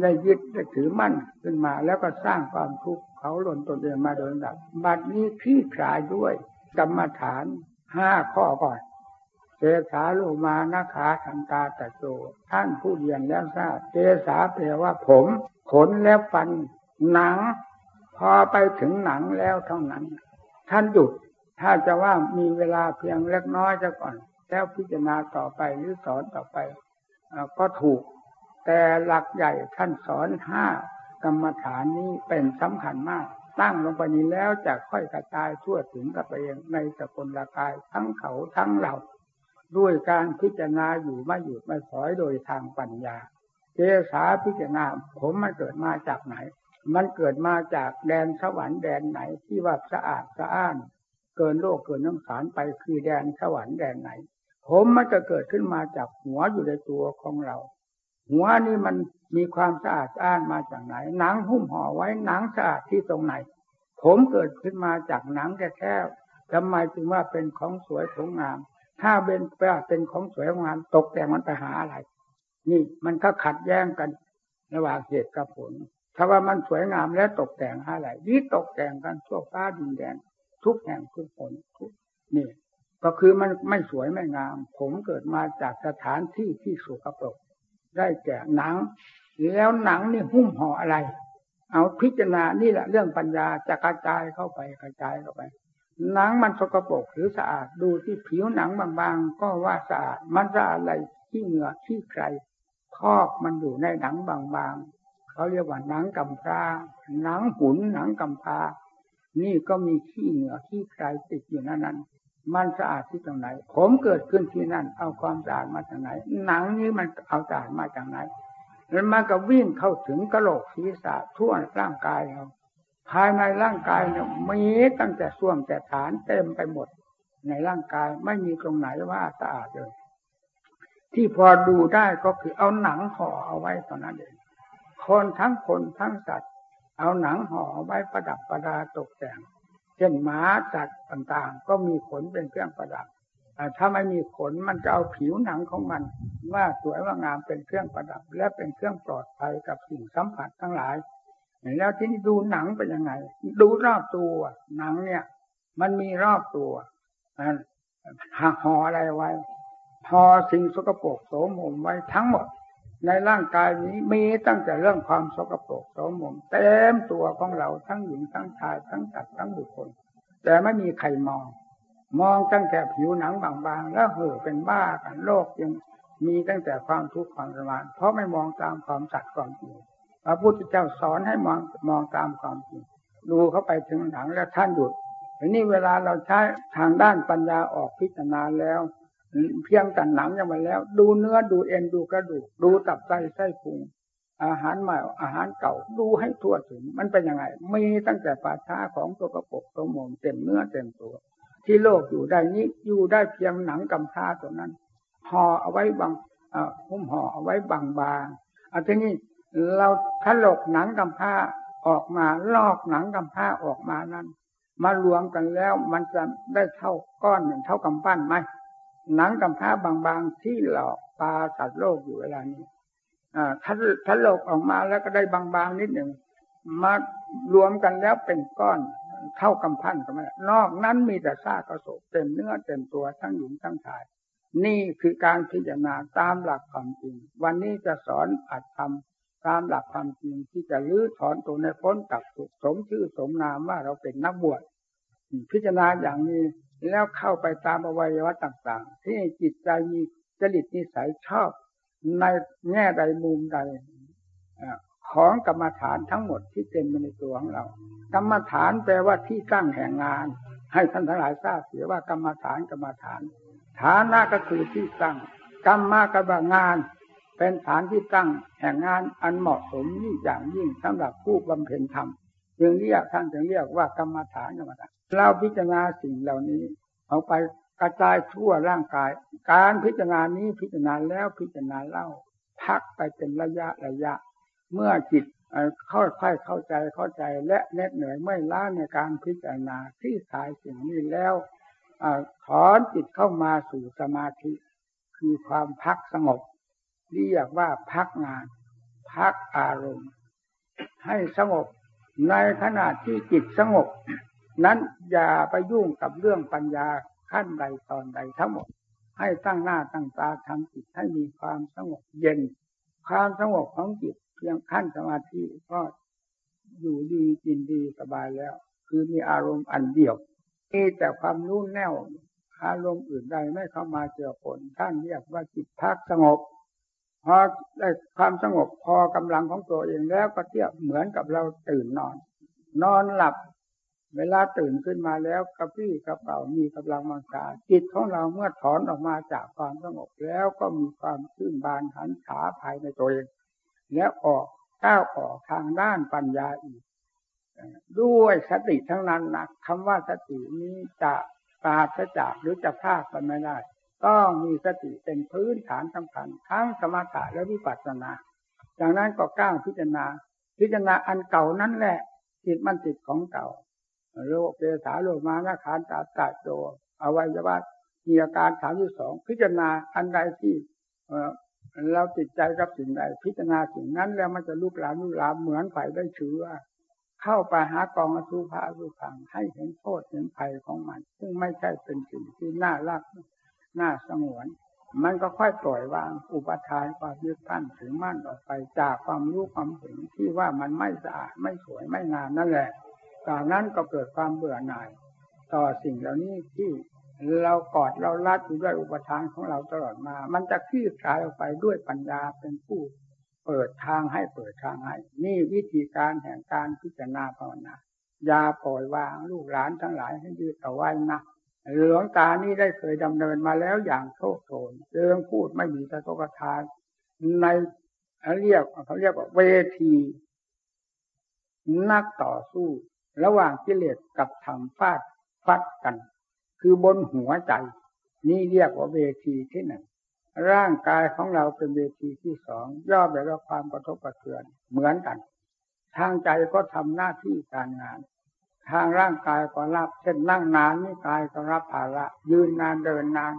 ในยึดได้ถือมั่นขึ้นมา แล้วก็สร้างความทุกข์เขาหล่นตนเองมาโดยลำดับบัดนี้คลี่คลายด้วยกรรมฐานห้าข้อก่อนเจสาโลมานาขาทันตาตะโจท่านผู้เรียนแล้วทราบเจสาแปลว่าผม ขนและฟันหนัง พอไปถึงหนังแล้วเท่านั้น ท่านหยุด ถ้าจะว่ามีเวลาเพียงเล็กน้อยจะก่อน แล้วพิจารณาต่อไปหรือสอนต่อไปก็ถูก แต่หลักใหญ่ท่านสอนห้ากรรมฐานนี้เป็นสำคัญมาก ตั้งลงไปนี้แล้วจะค่อยกระจายทั่วถึงกับเองในสกลกายทั้งเขาทั้งเราด้วยการพิจารณาอยู่ไม่หยุดไม่ถอยโดยทางปัญญาเจสาพิจารณาผมมันเกิดมาจากไหน มันเกิดมาจากแดนสวรรค์แดนไหนที่ว่าสะอาดสะอ้าน เกินโลกเกินน้ำสารไปคือแดนสวรรค์แดนไหน ผมมันจะเกิดขึ้นมาจากหัวอยู่ในตัวของเรา หัวนี่มันมีความสะอาดสะอ้านมาจากไหน หนังหุ้มห่อไว้หนังสะอาดที่ตรงไหน ผมเกิดขึ้นมาจากหนังแท้ๆทำไมจึงว่าเป็นของสวยสวยงาม ถ้าเป็นแปลเป็นของสวยงามตกแต่งมันไปหาอะไร นี่มันก็ขัดแย้งกันระหว่างเหตุกับผล ถ้าว่ามันสวยงามและตกแต่งอะไรนี่ตกแต่งกันทั่วฟ้าดินแดนทุกแห่งทุกคนทุกนี่ก็คือมันไม่สวยไม่งาม ผมเกิดมาจากสถานที่ที่สุกปรกได้แก่หนัง แล้วหนังนี่หุ้มห่ออะไร เอาพิจารณานี่แหละเรื่องปัญญาจะกระจายเข้าไปกระจายเข้าไป หนังมันสกปรกหรือสะอาดดูที่ผิวหนังบางๆ ก็ว่าสะอาดมันสะอาดอะไรที่เหงื่อที่ใครพอกมันอยู่ในหนังบาง เขาเรียกว่าหนังกำพร้าหนังหุนหนังกำพร้านี่ก็มีขี้เหงื่อขี้ใครติดอยู่นั่นนั้นมันสะอาดที่ตรงไหน ผมเกิดขึ้นที่นั่น เอาความสะอาดมาจากไหน หนังนี้มันเอาสะอาดมาจากไหนแล้วมันก็วิ่งเข้าถึงกระโหลกศีรษะทั่วร่างกายเราภายในร่างกายเนี่ยมีตั้งแต่ส่วงแต่ฐานเต็มไปหมด ในร่างกายไม่มีตรงไหนว่าสะอาดเลย ที่พอดูได้ก็คือเอาหนังห่อเอาไว้ตอนนั้นเอง คนทั้งคนทั้งสัตว์ เอาหนังห่อไว้ประดับประดาตกแต่ง เช่นหมาสัตว์ต่างๆ ก็มีขนเป็นเครื่องประดับถ้าไม่มีขนมันจะเอาผิวหนังของมัน ว่าสวยว่างามเป็นเครื่องประดับ และเป็นเครื่องปลอดภัยกับสิ่งสัมผัสทั้งหลาย แล้วที่นี่ดูหนังเป็นยังไง ดูรอบตัวหนังเนี่ย มันมีรอบตัวหักห่ออะไรไว้ห่อสิ่งสกปรกโสมมไว้ทั้งหมด ในร่างกายนี้มีตั้งแต่เรื่องความสกปรกโสมมเต็มตัวของเราทั้งหญิงทั้งชายทั้งสัตว์ทั้งบุคคล แต่ไม่มีใครมอง มองตั้งแต่ผิวหนังบางๆ แล้วเห่อเป็นบ้ากันโลกยังมีตั้งแต่ความทุกข์ความสมานเพราะไม่มองตามความสัตย์ความจริงพระพุทธเจ้าสอนให้มองมองตามความจริงดูเข้าไปถึงหนังแล้วท่านหยุดทีนี้เวลาเราใช้ทางด้านปัญญาออกพิจารณาแล้ว เพียงแต่หนังยังมาแล้ว ดูเนื้อดูเอ็นดูกระดูก ดูตับไตไส้พุงอาหารใหม่อาหารเก่าดูให้ทั่วถึง มันเป็นยังไงมีตั้งแต่ป่าช้าของตัวกระปกตัวมงเต็มเนื้อเต็มตัว ที่โลกอยู่ได้นี้อยู่ได้เพียงหนังกำพร้าตัวนั้นห่อเอาไว้บางหุ้มห่อเอาไว้บางๆอันนี้เราถลกหนังกำผ้าออกมาลอกหนังกำผ้าออกมานั้น มารวมกันแล้วมันจะได้เท่าก้อนหนึ่งเท่ากำปั้นไหม หนังกำผ้าบางๆที่หลอกปลาสัตว์โลกอยู่เวลานี้อ่าถ้าถลกออกมาแล้วก็ได้บางๆนิดหนึ่งมารวมกันแล้วเป็นก้อนเท่ากำพันก็ไม่นอกนั้นมีแต่ซากกระสบเต็มเนื้อเต็มตัวทั้งหญิงทั้งชาย นี่คือการพิจารณาตามหลักความจริง วันนี้จะสอนอัดทำตามหลักความจริงที่จะลื้อถอนตัวในพ้นจากสมชื่อสมนามว่าเราเป็นนักบวชพิจารณาอย่างนี้ แล้วเข้าไปตามอวัยวะต่าง ๆ ที่จิตใจมีจริตนิสัยชอบในแง่ใดมุมใดของกรรมฐานทั้งหมดที่เต็มในตัวของเรา กรรมฐานแปลว่าที่ตั้งแห่งงาน ให้ท่านทั้งหลายทราบเสียว่ากรรมฐานกรรมฐาน ฐานะก็คือที่ตั้ง กรรมมากับงาน เป็นฐานที่ตั้งแห่งงานอันเหมาะสมนี่อย่างยิ่งสำหรับผู้บำเพ็ญธรรมจึงเรียกท่านจึงเรียกว่ากรรมฐานกรรมฐาน เราพิจารณาสิ่งเหล่านี้ เอาไปกระจายทั่วร่างกาย การพิจารณานี้พิจารณาแล้วพิจารณาเล่า พักไปเป็นระยะระยะ เมื่อจิตค่อยๆเข้าใจเข้าใจและเน็ดเหนื่อยไม่ล้าในการพิจารณาที่สายสิ่งนี้แล้วถอนจิตเข้ามาสู่สมาธิ คือความพักสงบเรียกว่าพักงาน พักอารมณ์ ให้สงบในขณะที่จิตสงบ นั้นอย่าไปยุ่งกับเรื่องปัญญาขั้นใดตอนใดทั้งหมด ให้ตั้งหน้าตั้งตาทำจิตให้มีความสงบเย็น ความสงบของจิตเพียงขั้นสมาธิก็อยู่ดีกินดีสบายแล้ว คือมีอารมณ์อันเดียวมีแต่ความรู้แน่วอารมณ์อื่นใดไม่เข้ามาเกี่ยวผลท่านเรียกว่าจิตพักสงบพอได้ความสงบพอกำลังของตัวเองแล้วก็เทียบเหมือนกับเราตื่นนอน นอนหลับ เวลาตื่นขึ้นมาแล้วกระพี่กระเป๋ามีกำลังมังกาจิตของเราเมื่อถอนออกมาจากความสงบแล้วก็มีความชื่นบานหันขาภายในตัวเอง แล้วออกก้าวออกทางด้านปัญญาอีก ด้วยสติทั้งนั้นนะคำว่าสตินี้จะปราศจากหรือจะพลาดไปไม่ได้ ต้องมีสติเป็นพื้นฐานสำคัญทั้งสมถะและวิปัสสนาจากนั้นก็ก้าวพิจารณา พิจารณาอันเก่านั่นแหละจิตมันติดของเก่า โลกเปสาโลมานาคานตาตาโจอวัยวะมีอาการสามที่สองพิจารณาอันใดที่เราติดใจกับสิ่งใดพิจารณาสิ่งนั้นแล้วมันจะลุกลามลุกลามเหมือนไฟได้เชื้อเข้าไปหากองอสุภะอสุพังให้เห็นโทษเห็นภัยของมัน ซึ่งไม่ใช่เป็นสิ่งที่น่ารักน่าสงวน มันก็ค่อยปล่อยวางอุปทานความยึดมั่นถือมั่นออกไปจากความรู้ความเห็นที่ว่ามันไม่สะอาดไม่สวยไม่งามนั่นแหละ จากนั้นก็เกิดความเบื่อหน่าย ต่อสิ่งเหล่านี้ที่เรากอดเราลัดอยู่ด้วยอุปทานของเราตลอดมา มันจะคลี่คลายออกไปด้วยปัญญาเป็นผู้เปิดทางให้เปิดทางให้ นี่วิธีการแห่งการพิจารณาภาวนาอย่าปล่อยวางลูกหลานทั้งหลายให้ยืดเอาไว้นะหลวงตานี่ได้เคยดำเนินมาแล้วอย่างโชคโชนเรื่องพูดไม่มีสะทกทานในเรียกเขาเรียกว่าเวที นักต่อสู้ ระหว่างกิเลสกับธรรมฟาดฟัดกัน คือบนหัวใจ นี่เรียกว่าเวทีที่หนึ่งร่างกายของเราเป็นเวทีที่สองย่อไปด้วยความกระทบกระเทือนเหมือนกัน ทางใจก็ทำหน้าที่การงาน ทางร่างกายก็รับ เช่นนั่งนานนี่กายก็รับภาระ ยืนนานเดินนาน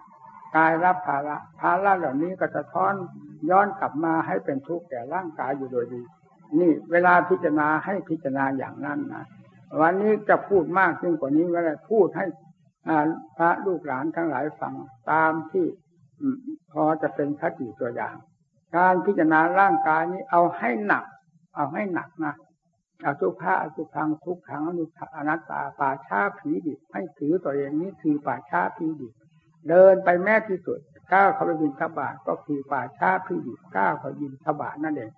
กายรับภาระภาระเหล่านี้ก็จะท้อนย้อนกลับมาให้เป็นทุกข์แก่ร่างกายอยู่โดยดี นี่เวลาพิจารณาให้พิจารณาอย่างนั้นนะ วันนี้จะพูดมากยิ่งกว่านี้เวลาพูดให้พระลูกหลานทั้งหลายฟังตามที่พอจะเป็นคติตัวอย่าง การพิจารณาร่างกายนี้เอาให้หนัก เอาให้หนักนะเอาทุกภาอสุพังทุกขังอนุอนัตตาป่าชาผีดิบให้ถือตัวเองนี้คือป่าชาผีดิบเดินไปแม้ที่สุดก้าวเขาไปบินทบาทก็คือป่าชาผีดิบก้าวเขาบินทบาทนั่นเอง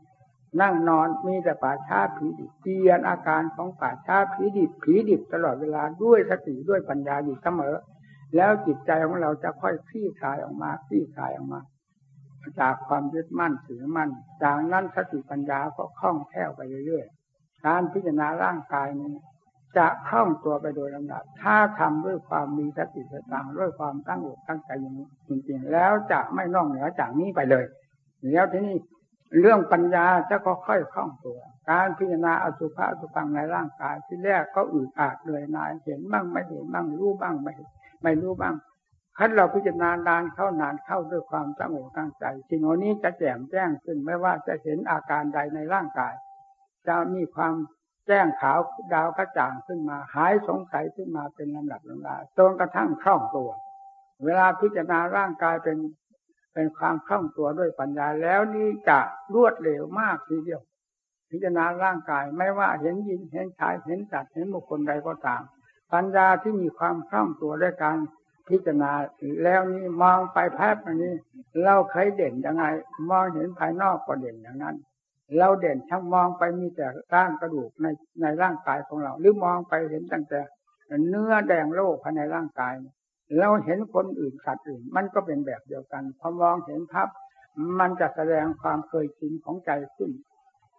นั่งนอนมีแต่ป่าช้าผีดิบเปลี่ยนอาการของป่าช้าผีดิบผีดิบตลอดเวลาด้วยสติด้วยปัญญาอยู่เสมอ แล้วจิตใจของเราจะค่อยคลี่คลายออกมาคลี่คลายออกมาจากความยึดมั่นถือมั่นจากนั้นสติปัญญาก็คล่องแคล่วไปเรื่อยๆการพิจารณาร่างกายนี้ จะคล่องตัวไปโดยลำดับ ถ้าทำด้วยความมีสติสตังด้วยความตั้งอกตั้งใจอย่างนี้จริงๆ แล้วจะไม่นอกเหนือจากนี้ไปเลยแล้วที่นี้ เรื่องปัญญาจะก็ค่อยคล่องตัว การพิจารณาอสุภะอสุพังในร่างกายที่แรกก็อืดอาดเลยนายเห็นบ้างไม่เห็นบ้างรู้บ้างไม่ไม่รู้บ้างคันเราพิจารณานานเข้านานเข้าด้วยความตั้งอกตั้งใจสิ่งเหล่านี้จะแจ่มแจ้งขึ้นไม่ว่าจะเห็นอาการใดในร่างกายจะมีความแจ้งขาวดาวกระจ่างขึ้นมา หายสงสัยขึ้นมาเป็นลำดับลำดาจนกระทั่งคล่องตัว เวลาพิจารณาร่างกายเป็น เป็นความคล่องตัวด้วยปัญญาแล้วนี่จะรวดเร็วมากทีเดียว พิจารณาร่างกายไม่ว่าเห็นยินเห็นชายเห็นจัดเห็นบุคคลใดก็ตาม ปัญญาที่มีความคล่องตัวด้วยการพิจารณาแล้วนี่มองไปแพบอันนี้ เราเคยเด่นยังไง มองเห็นภายนอกก็เด่นอย่างนั้น เราเด่นทั้งมองไปมีแต่ร่างกระดูกในในร่างกายของเรา หรือมองไปเห็นตั้งแต่เนื้อแดงโลกภายในร่างกาย เราเห็นคนอื่นสัตว์อื่น มันก็เป็นแบบเดียวกันพอมองเห็นภาพมันจะแสดงความเคยชินของใจขึ้น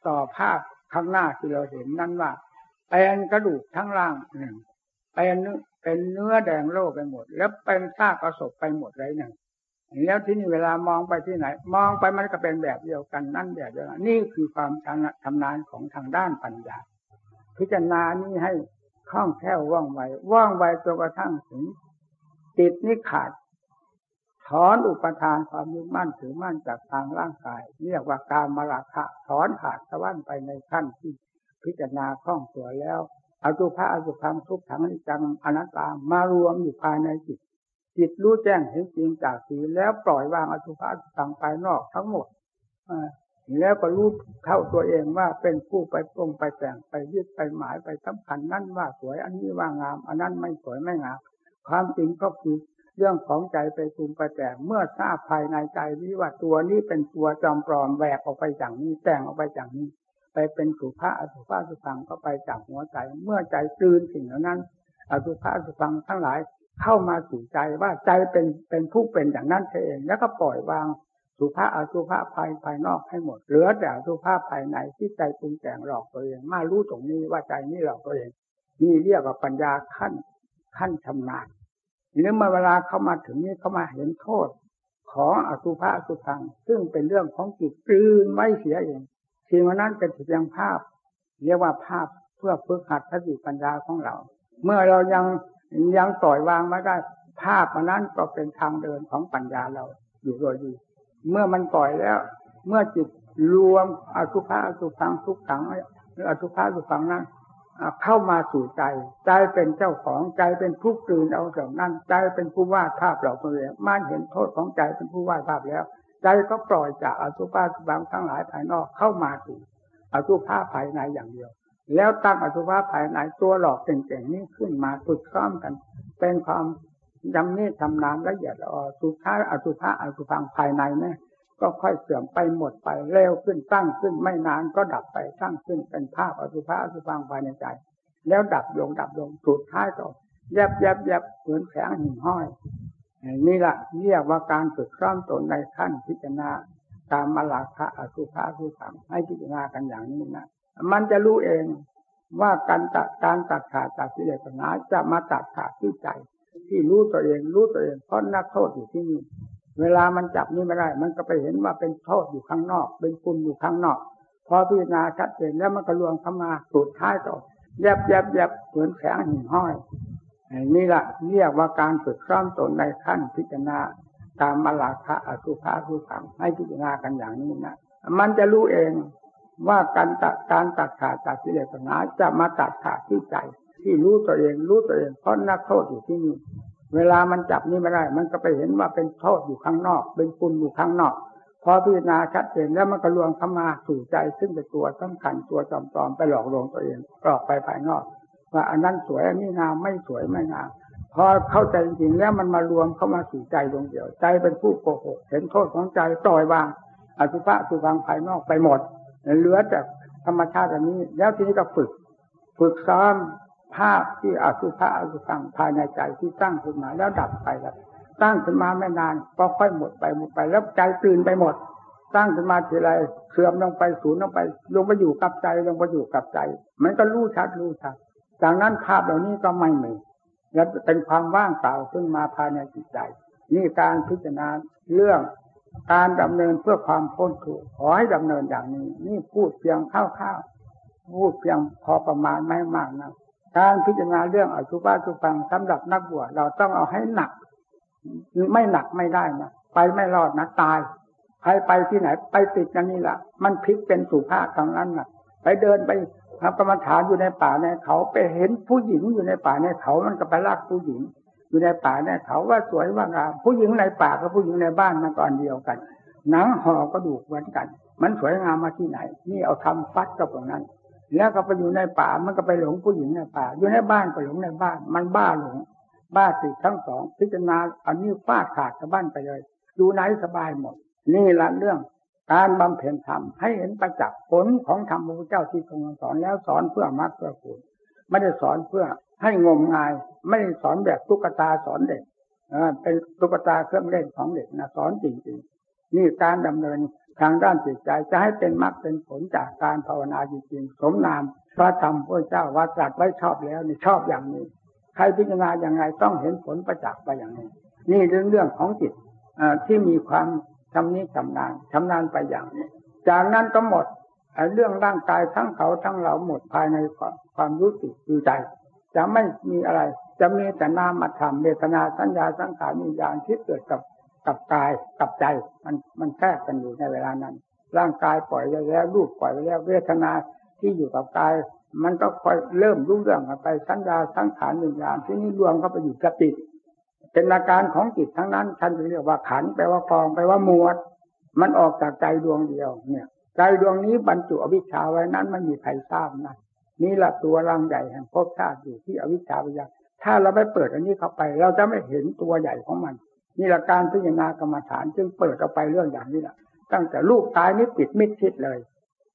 ต่อภาพข้างหน้าที่เราเห็นนั้นว่าเป็นกระดูกทั้งร่างหนึ่งเป็นเป็นเนื้อแดงโลกไปหมด แล้วเป็นซากประสบไปหมดเลยหนึ่งแล้วที่นี่เวลามองไปที่ไหน มองไปมันก็เป็นแบบเดียวกันนั่นแบบเดียวกันนี่คือความชำนาญของทางด้านปัญญา พิจารณานี้ให้คล่องแคล่วว่องไวว่องไวจนกระทั่งถึง จิตนี้ขาด ถอนอุปทานความยึดมั่นถือมั่นจากทางร่างกายเรียกว่าการมราคะ ถอนขาดสะวันไปในขั้นที่พิจารณาคล่องตัวแล้วอสุภะอสุพังทุกขังนิจังอนัตตามารวมอยู่ภายในจิต จิตรู้แจ้งเห็นจริงจากสีแล้วปล่อยวางอสุภะอสุพังภายนอกทั้งหมดแล้วก็รู้เข้าตัวเองว่าเป็นผู้ไปปรงไปแต่งไปยึดไปหมายไปสำคัญนั่นว่าสวยอันนี้ว่างาม อันนั้นไม่สวยไม่งาม ความจริงก็คือเรื่องของใจไปปรุงไปแต่งเมื่อทราบภายในใจนี้ว่าตัวนี้เป็นตัวจอมปลอมแหวกออกไปจากนี้แต่งออกไปจากนี้ ไปเป็นสุภาอสุภาสุพังก็ไปจากหัวใจ เมื่อใจตื่นสิ่งเหล่านั้นอสุภาสุพังทั้งหลายเข้ามาสู่ใจว่าใจเป็นเป็นผู้เป็นอย่างนั้นเอง แล้วก็ปล่อยวางสุภาอสุภาภายภายนอกให้หมดเหลือแต่อสุภาภายในที่ใจปรุงแต่งหลอกตัวเองมารู้ตรงนี้ว่าใจนี้หลอกตัวเองนี่เรียกว่าปัญญาขั้นขั้นชำนาญ หรือเมื่อเวลาเข้ามาถึงนี้เข้ามาเห็นโทษ ของอสุภะอสุพัง ซึ่งเป็นเรื่องของจิตตื่นไม่เสียเองสิ่งนั้นเป็นเพียงภาพ เรียกว่าภาพเพื่อฝึกหัดสติปัญญาของเรา เมื่อเรายังยังปล่อยวางไม่ได้ ภาพนั้นก็เป็นทางเดินของปัญญาเราอยู่โดยดี เมื่อมันปล่อยแล้ว เมื่อจิตรวมอสุภะอสุพังทุกขังหรืออสุภะอสุพังนั้น เข้ามาสู่ใจ ใจเป็นเจ้าของใจเป็นผู้ตื่นเอาจากนั้น ใจเป็นผู้วาดภาพเราตัวเองมันเห็นโทษของใจเป็นผู้วาดภาพแล้ว ใจก็ปล่อยจากอสุภะสุบังทั้งหลายภายนอกเข้ามาสู่อสุภะภายในอย่างเดียว แล้วตั้งอสุภะภายในตัวหลอกเก่งๆนี้ขึ้นมาฝึกซ้อมกัน เป็นความยำเนี่ทำนานละเอียดอ่อสุภาอสุภะอสุพังภายในเนี่ย ก็ค่อยเสื่อมไปหมดไปเร็วขึ้นตั้งขึ้นไม่นานก็ดับไปตั้งขึ้นเป็นภาพอสุภะอสุพังภายในใจ แล้วดับลงดับลงสุดท้ายก็แยบแยบแยบเหมือนแข็งหิ่งห้อยนี่แหละเรียกว่าการฝึกซ้อมตนในขั้นพิจารณาตามมาลาคะอสุภะสุขังให้พิจารณากันอย่างนี้นะมันจะรู้เองว่าการตัดการตัดขาดจากกิเลสปัญหาจะมาตัดขาดที่ใจ ที่รู้ตัวเองรู้ตัวเองเพราะนักโทษอยู่ที่นี่ เวลามันจับนี่ไม่ได้ มันก็ไปเห็นว่าเป็นโทษอยู่ข้างนอก เป็นคุณอยู่ข้างนอก พอพิจารณาชัดเจนแล้วมันก็รวมเข้ามาสุดท้ายต่อแยบแยบแยบเหมือนแสงหิ่งห้อยนี่แหละเรียกว่าการฝึกซ้อมตนในขั้นพิจารณาตามมาลาคะอสุภะสุขังให้พิจารณากันอย่างนี้นะมันจะรู้เองว่าการตัดการตัดขาดจากกิเลสปัญหาจะมาตัดขาดที่ใจ ที่รู้ตัวเองรู้ตัวเองเพราะนักโทษอยู่ที่นี่ เวลามันจับนี่ไม่ได้ มันก็ไปเห็นว่าเป็นโทษอยู่ข้างนอก เป็นคุณอยู่ข้างนอก พอพิจารณาชัดเจนแล้วมันก็รวมเข้ามาสู่ใจซึ่งเป็นตัวสำคัญตัวจอมปลอมไปหลอกลวงตัวเองกรอกไปภายนอก ว่าอันนั้นสวยอันนี้งามไม่สวยไม่งามพอเข้าใจจริงแล้วมันมารวมเข้ามาสู่ใจดวงเดียว ใจเป็นผู้โกหกเห็นโทษของใจปล่อยวางอสุภะสุฟังภายนอกไปหมดเหลือแต่ธรรมชาติอันนี้ แล้วทีนี้ก็ฝึก ฝึกซ้อม ภาพที่อสุภะอสุฟังภายในใจที่ตั้งขึ้นมาแล้วดับไปแล้วตั้งขึ้นมาไม่นานก็ค่อยหมดไปหมดไป แล้วใจตื่นไปหมด ตั้งขึ้นมาทีไรเสื่อมลงไปสูญลงไป ลงไปอยู่กับใจลงไปอยู่กับใจ มันก็รู้ชัดรู้ชัดจากนั้นภาพเหล่านี้ก็ไม่มีและเป็นความว่างเปล่าขึ้นมาภายในจิตใจ นี่การพิจารณาเรื่องการดำเนินเพื่อความพ้นทุกข์ขอให้ดำเนินอย่างนี้ นี่พูดเพียงคร่าวๆพูดเพียงพอประมาณไม่มากนะ การพิจารณาเรื่องอสุภะสุฟังสำหรับนักบวชเราต้องเอาให้หนัก ไม่หนักไม่ได้นะไปไม่รอดนะตายใครไปที่ไหน ไปติดกันนี่แหละมันพลิกเป็นสุภาพทางนั้นนะไปเดินไปทำกรรมฐานอยู่ในป่าในเขาไปเห็นผู้หญิงอยู่ในป่าในเขามันก็ไปลากผู้หญิง อยู่ในป่าเนี่ยเขาว่าสวยว่างามผู้หญิงในป่ากับผู้หญิงในบ้านมันก็อันเดียวกันหนังห่อกระดูกเหมือนกัน มันสวยงามมาที่ไหน นี่เอาทำฟัดกับตรงนั้น แล้วก็ไปอยู่ในป่ามันก็ไปหลงผู้หญิงในป่า อยู่ในบ้านก็หลงในบ้าน มันบ้าหลง บ้าติดทั้งสอง พิจารณาอันนี้ฟาดขาดกับบ้านไปเลยดูไหนสบายหมด นี่ละเรื่องการบำเพ็ญธรรมให้เห็นประจักษ์ผลของธรรมพระพุทธเจ้าที่ทรงสอนแล้วสอนเพื่อมรรคเพื่อผลไม่ได้สอนเพื่อให้งมงาย ไม่สอนแบบตุ๊กตาสอนเด็กเป็นตุ๊กตาเครื่องเล่นของเด็กนะสอนจริงๆนี่การดำเนิน ทางด้านจิตใจจะให้เป็นมรรคเป็นผลจากการภาวนาจริงๆสมนามพระธรรมพระเจ้าว่าตรัสไว้ชอบแล้วนี่ชอบอย่างนี้ ใครพิจารณาอย่างไรต้องเห็นผลประจักษ์ไปอย่างนี้ นี่เรื่องเรื่องของจิตที่มีความชำนิชำนาญชำนาญไปอย่างนี้ จากนั้นก็หมดเรื่องร่างกายทั้งเขาทั้งเราหมดภายในความรู้สึกคือใจ จะไม่มีอะไร จะมีแต่นามธรรมเวทนาสัญญาสังขารวิญญาณที่เกิดกับ กับกายกับใจ มันมันแทรกกันอยู่ในเวลานั้น ร่างกายปล่อยไปแล้วรูปปล่อยไปแล้วเวทนาที่อยู่กับกาย มันก็ค่อยเริ่มรู้เรื่องกันไปสัญญาสังขารวิญญาณที่นี่รวมเข้าไปอยู่กับจิตเป็นอาการของจิตทั้งนั้นท่านเรียกว่าขันแปลว่ากองแปลว่าหมวด มันออกจากใจดวงเดียว เนี่ย ใจดวงนี้บรรจุอวิชชาไว้นั้นไม่มีใครทราบนะนี่แหละตัวรังใหญ่แห่งภพชาติอยู่ที่อวิชชาวิญญาถ้าเราไม่เปิดอันนี้เข้าไป เราจะไม่เห็นตัวใหญ่ของมัน นี่หละการพิจารณากรรมฐานจึงเปิดออกไปเรื่องอย่างนี้แหละตั้งแต่ลูกตายนี่ปิดมิดชิดเลย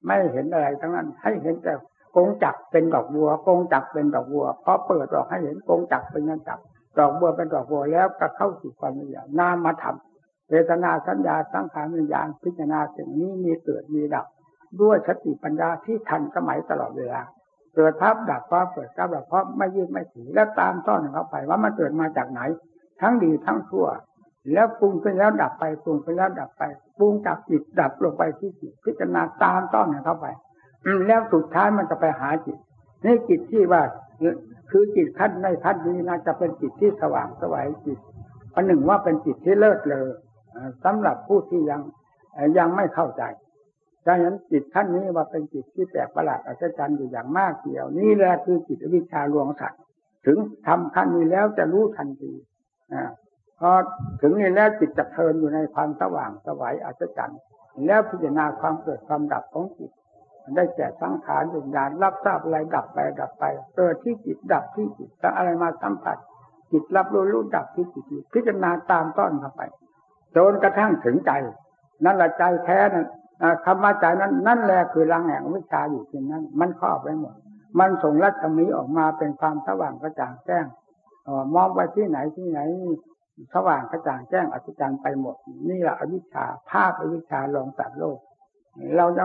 ไม่เห็นอะไรทั้งนั้น ให้เห็นแต่กงจักเป็นดอกบัวกงจักเป็นดอกบัวพอเปิดออกให้เห็นกงจักเป็นนันจักดอกบัวเป็นดอกบัวแล้วก็เข้าสู่ความวิญญาณนามมาทำเวทนาสัญญาสังขารวิญญาณพิจารณาสิ่งนี้มีเกิดมีดับ ด้วยสติปัญญาที่ทันสมัยตลอดเวลาเกิดพับดับพับเกิดกับดับพับไม่ยืดไม่ถีแล้วตามต้อนเข้าไปว่ามันเกิดมาจากไหน ทั้งดีทั้งชั่ว แล้วปรุงขึ้นแล้วดับไปปรุงขึ้นแล้วดับไปปรุงจากจิตดับลงไปที่จิตพิจารณาตามต้อนเข้าไปแล้วสุดท้ายมันจะไปหาจิตนี่จิตที่ว่าคือจิตขั้นในขั้นนี้นะจะเป็นจิตที่สว่างสวัยจิตอันหนึ่งว่าเป็นจิตที่เลิศเลยสำหรับผู้ที่ยังยังไม่เข้าใจดังนั้นจิตท่านนี้ว่าเป็นจิตที่แปลกประหลาดอัศจรรย์อยู่อย่างมากเดียว นี่แหละคือจิตวิชาลวงสัตว์ถึงทำขั้นนี้แล้วจะรู้ทันทีอ พอถึงนี้แล้วจิตจะเพลินอยู่ในความสว่างสวัยอัศจรรย์แล้วพิจารณาความเกิดความดับของจิตได้แก่สังขารวิญญาณรับทราบอะไรดับไปดับไปเกิดที่จิตดับที่จิตแต่อะไรมาสัมผัสจิตรับรู้รู้ดับที่จิตพิจารณาตามต้อนเข้าไปจนกระทั่งถึงใจ นั่นแหละใจแท้นั้นคำว่าใจนั้น นั่นแหละคือรังแห่งวิชาอยู่ที่นั้น มันครอบไว้หมด มันส่งรัศมีออกมาเป็นความสว่างกระจ่างแจ้งอมองไปที่ไหนที่ไหน สว่างกระจ่างแจ้งอัศจรรย์ไปหมด นี่แหละอวิชชาภาพอวิชชาลองสัตว์โลก เราจะ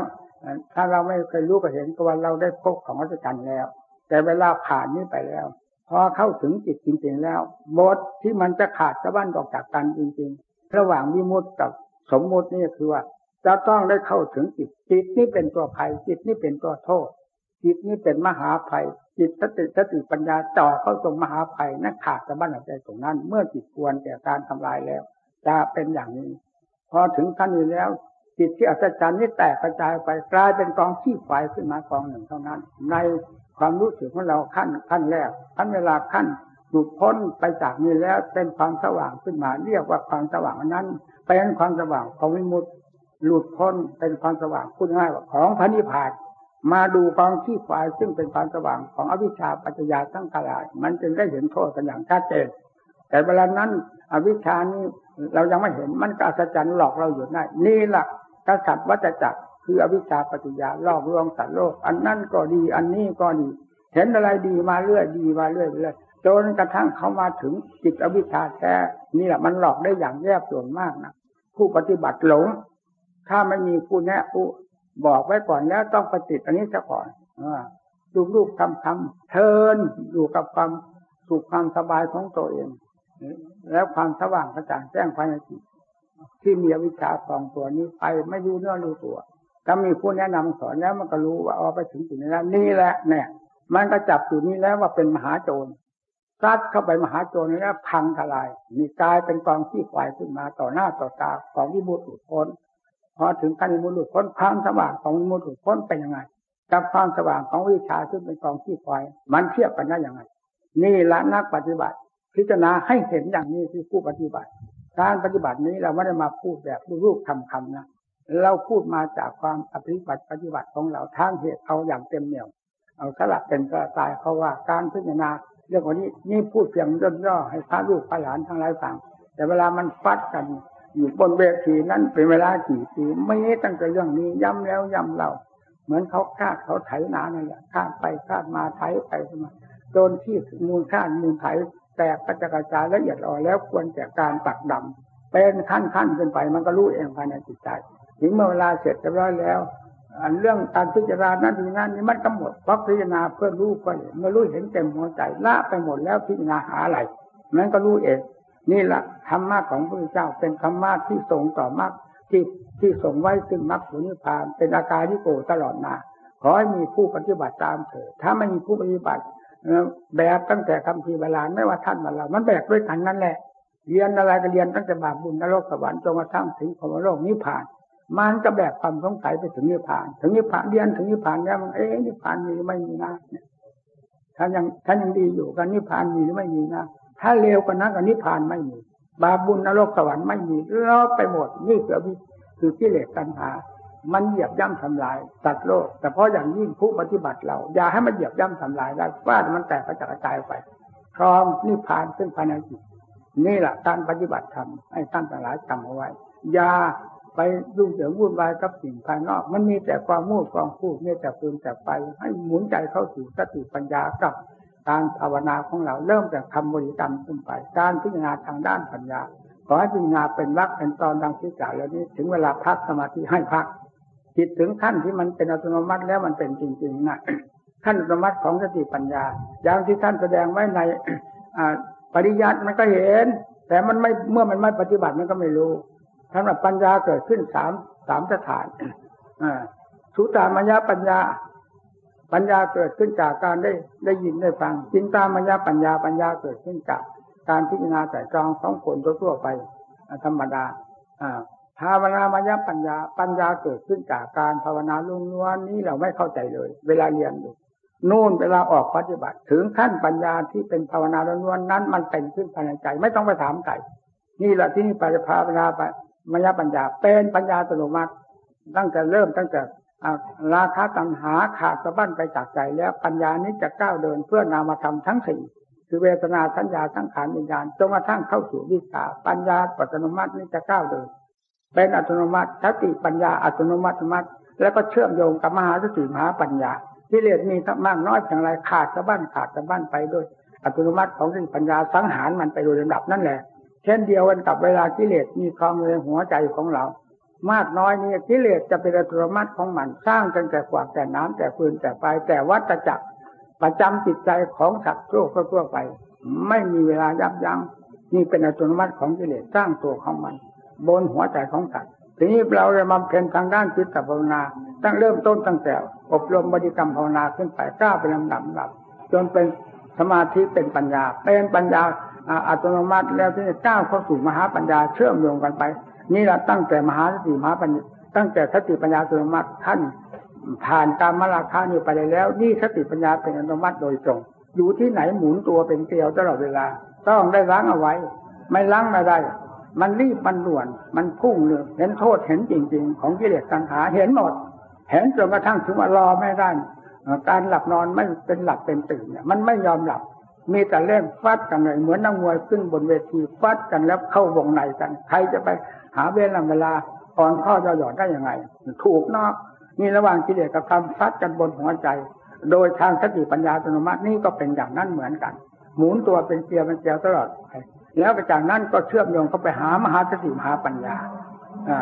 ถ้าเราไม่เคยรู้ก็เห็นก็ว่าเราได้พบของอัศจรรย์แล้ว แต่เวลาผ่านนี้ไปแล้ว พอเข้าถึงจิตจริง ๆ แล้วบทที่มันจะขาดสะบั้นออกจากกันจริง ๆ ระหว่างวิมุตติกับสมมุตินี่คือว่าจะต้องได้เข้าถึงจิตจิตนี่เป็นตัวภัยจิตนี่เป็นตัวโทษ จิตนี่เป็นมหาภัย จิตสติสติปัญญาจ่อเข้าตรงมหาภัยนั่นขาดสะบั้นออกใจตรงนั้น เมื่อจิตควรแก่การทำลายแล้ว จะเป็นอย่างนี้ พอถึงขั้นนี้แล้ว จิตที่อัศจรรย์นี่แตกกระจายไปกลายเป็นกองขี้ไฟขึ้นมากองหนึ่งเท่านั้น ในความรู้สึกของเราขั้นขั้นแรกขั้นเวลาขั้นหลุดพ้นไปจากนี้แล้วเป็นความสว่างขึ้นมา เรียกว่าความสว่างนั้นเป็นความสว่างของวิมุตติหลุดพ้นเป็นความสว่างพูดง่ายว่าของพระนิพพาน มาดูกองขี้ควายซึ่งเป็นความสว่างของอวิชชาปัจจยาทั้งกลาย มันจึงได้เห็นโทษกันอย่างชัดเจน แต่เวลานั้น อวิชชานี้เรายังไม่เห็นมันก็อัศจรรย์หลอกเราอยู่ได้นี่แหละกษัตริย์วัจจักรคืออวิชชาปัจจยาลอกลวงสัตว์โลก อันนั้นก็ดี อันนี้ก็ดี เห็นอะไรดีมาเรื่อยดีมาเรื่อยเรื่อยจนกระทั่งเขามาถึงจิตอวิชชาแท้นี่แหละมันหลอกได้อย่างแยบส่วนมากนะผู้ปฏิบัติหลงถ้าไม่มีผู้แนะผู้ บอกไว้ก่อนแล้วต้องปฏิบัติอันนี้ซะก่อนดูลูกทำทำเทินอยู่กับความสุขความสบายของตัวเอง แล้วความสว่างกระจ่างแจ้งภายในจิตที่มีวิชาสองตัวนี้ไปไม่รู้เนื้อรู้ตัวถ้ามีผู้แนะนำสอนแล้วมันก็รู้ว่าเอาไปถึงจุดนี้แล้วนี่แหละเนี่ย มันก็จับจุดนี้แล้วว่าเป็นมหาโจรซัดเข้าไปมหาโจรนี้แล้วพังทลาย มีกลายเป็นกองขี้ควายขึ้นมาต่อหน้าต่อตาของวิมุตติพ้น พอถึงขั้นมุตติพ้นความสว่างของมุตติพ้นเป็นยังไงกับความสว่างของวิชาซึ่งเป็นกองขี้ควายมันเทียบกันได้ยังไง นี่ละนักปฏิบัติ พิจารณาให้เห็นอย่างนี้ที่ผู้ปฏิบัติ การปฏิบัตินี้เราไม่ได้มาพูดแบบรูปคำคำนะเราพูดมาจากความปฏิบัติปฏิบัติของเราทางเหตุเอาอย่างเต็มเหนี่ยว เอาสลับเป็นกระตายเขาว่าการพิจารณาเรื่องวันนี้นี่พูดเพียงย่อๆให้พระลูกพระหลานทั้งหลายฟังแต่เวลามันฟัดกัน อยู่บนเวทีนั้นเป็นเวลากี่ปีไม่ตั้งแต่เรื่องนี้ย้ำแล้วย้ำเล่าเหมือนเขาคาดเขาไถนาเนั่นแหละคาดไปคาดมาไถไปมาโดนที่มูลค่ามูลไถแตกกระจายจายละเอียดอ่อนแล้วควรแก่การตักดำเป็นขั้นขั้นขึ้นไปมันก็รู้เองภายในจิตใจถึงเมื่อเวลาเสร็จเรียบร้อยแล้วอันเรื่องการพิจารณานั้นทีนั้นนี่มันกำหนดเพราะพิจารณาเพื่อรู้ก็เห็นเมื่อรู้เห็นเต็มหัวใจละไปหมดแล้วพิจารณาหาอะไรมันก็รู้เอง นี่แหละธรรมะของพระเจ้าเป็นธรรมะที่ทรงต่อมรรคที่ที่ส่งไว้ซึ่งมรรคผลนิพพานเป็นอาการที่โกตลอดมาขอให้มีผู้ปฏิบัติตามเถิดถ้าไม่มีผู้ปฏิบัติแบบตั้งแต่คำพีเวลาไม่ว่าท่านมาเรา มันแบกด้วยกันนั่นแหละ เรียนอะไรก็เรียนตั้งแต่บาปบุญนรกสวรรค์จนกระทั่งถึงพรมโลกนิพพาน มันก็แบกความสงสัยไปถึงนิพพาน ถึงนิพพานเรียนถึงนิพพานแล้วมันเอ๊ะนิพพานมีหรือไม่มีนะท่านยังท่านยังดีอยู่กันนิพพานมีหรือไม่มีนะ ถ้าเลวกว่านั้นกับนิพพานไม่มี บาปบุญนรกสวรรค์ไม่มีรอบไปหมดนี่คือวิคือกิเลสตัณหา มันเหยียบย่ำทำลายสัตว์โลก แต่เพราะอย่างยิ่งผู้ปฏิบัติเรา อย่าให้มันเหยียบย่ำทำลายได้ฟาดมันแตกกระจายไป พร้อมนิพพานขึ้นภายในจิตนี่แหละการปฏิบัติธรรมให้ท่านทั้งหลายจำเอาไว้ อย่าไปยุ่งเหยิงวุ่นวายกับสิ่งภายนอก มันมีแต่ความมูดความพูดมีแต่ปืนแต่ไฟให้หมุนใจเข้าสู่สติปัญญากับ การภาวนาของเราเริ่มจากคำบริกรรมขึ้นไป การพิจารณาทางด้านปัญญา ขอให้พิจารณาเป็นวักเป็นตอนดังที่กล่าวแล้วนี้ ถึงเวลาพักสมาธิให้พัก จิตถึงขั้นที่มันเป็นอัตโนมัติแล้วมันเป็นจริงๆนะขั้นอัตโนมัติของสติปัญญา อย่างที่ท่านแสดงไว้ในปริยัติมันก็เห็น แต่มันไม่เมื่อมันไม่ปฏิบัติมันก็ไม่รู้ท่านว่าปัญญาเกิดขึ้นสามสามสถานสุตามยปัญญา ปัญญาเกิดขึ้นจากการได้ได้ยินได้ฟังจินตามยปัญญาปัญญาเกิดขึ้นจากการพิจารณาแต่จองของคนทั่วไปธรรมดาภาวนามายปัญญาปัญญาเกิดขึ้นจากการภาวนาล้วนนี้เราไม่เข้าใจเลย เวลาเรียนอยู่นู่นเวลาออกปฏิบัติ ถึงขั้นปัญญาที่เป็นภาวนาล้วนนั้น มันเป็นขึ้นภายในใจ ไม่ต้องไปถามใครนี่แหละที่นี่ปัญญาภาวนามาปัญญา เป็นปัญญาตโนมัติตั้งแต่เริ่มตั้งแต่ ราคาตัณหาขาดสะบั้นไปจากใจแล้วปัญญานี้จะก้าวเดินเพื่อนามธรรมทั้งสี่คือเวทนาสัญญาสังขารวิญญาณจนกระทั่งเข้าสู่วิชาปัญญาปัจจนมัตินี้จะก้าวเดิน เป็นอัตโนมัติสติปัญญาอัตโนมัติมัติ แล้วก็เชื่อมโยงกับมหาสติมหาปัญญาที่เลสมีมากน้อยเพียงไรขาดสะบั้นขาดสะบั้นไปด้วยอัตโนมัติของสติปัญญาสังหารมันไปโดยลำดับนั่นแหละ เช่นเดียวกันกับเวลากิเลสมีคลองในหัวใจของเรา มากน้อยนี่กิเลสจะเป็นอัตโนมัติของมันสร้างกันแต่กว่าแต่น้ำแต่ฟืนแต่ไฟแต่วัฏจักรประจำจิตใจของสัตว์โลกทั่วไป ไม่มีเวลายับยัง้งนี่เป็นอัตโนมัติของกิเลสสร้างตัวของมัน บนหัวใจของสัตว์ทีนี้เราจะมาเพ็ญทางด้านจิตภาวนา ตั้งเริ่มต้นตั้งแต่ อบรมบริกรรมภาวนาขึ้นไปก้าวเป็นลำดับดับจนเป็นสมาธิเป็นปัญญาเป็นปัญญาอัตโนมัติแล้วที่ก้าวเข้าสู่มหาปัญญาเชื่อมโยงกันไป นี่เราตั้งแต่มหาสติมหาปัญญาตั้งแต่สติปัญญาอัตโนมัติท่านผ่านการมราคานี่ไปแล้ว นี่สติปัญญาเป็นอัตโนมัติโดยตรง อยู่ที่ไหนหมุนตัวเป็นเกลียวตลอดเวลา ต้องได้ล้างเอาไว้ ไม่ล้างไม่ได้ มันรีบมันด่วน มันพุ่งเลยเห็นโทษเห็นจริง ๆ ของกิเลสตัณหาเห็นหมด เห็นจนกระทั่งถึงว่ารอไม่ได้การหลับนอนไม่เป็นหลับเป็นตื่นเนี่ยมันไม่ยอมหลับ มีแต่เล่นฟัดกันเลยเหมือนนักมวยขึ้นบนเวทีฟัดกันแล้วเข้าวงในกัน ใครจะไปหาเวลาเวลาอ่อนข้อจะหยอดได้ยังไง ถูกนอกนี่ระหว่างกิเลสกับธรรมฟัดกันบนหัวใจ โดยทางสติปัญญาอัตโนมัตินี่ก็เป็นอย่างนั้นเหมือนกัน หมุนตัวเป็นเกลียวเป็นเกลียวตลอดไปแล้วจากนั้นก็เชื่อมโยงเข้าไปหามหาสติมหาปัญญาอ่า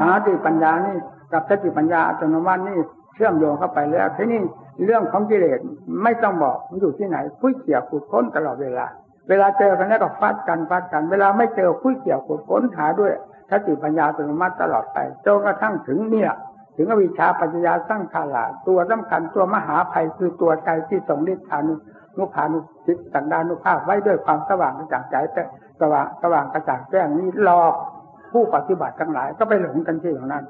หาสติปัญญานี่กับสติปัญญาอัตโนมัตินี่เชื่อมโยงเข้าไปแล้วทีนี้ เรื่องของกิเลสไม่ต้องบอกมันอยู่ที่ไหนคุยเขี่ยวขุดค้นตลอดเวลา เวลาเจอกันแล้วก็ฟัดกันฟัดกัน เวลาไม่เจอคุยเขี่ยวขุดค้นหาด้วยสติปัญญาอัตโนมัติตลอดไปจนกระทั่งถึงเนี่ยถึงอวิชชาปัญญาสร้างขาลาตัวสำคัญตัวมหาภัยคือตัวใจที่ทรงฤทธานุนุภานุจิตสันดานุภาพไว้ด้วยความสว่างกระจ่างใจแต่สว่างสว่างกระจ่างแจ้งนี้หลอกผู้ปฏิบัติทั้งหลายก็ไปหลงกันที่ตรงนั้น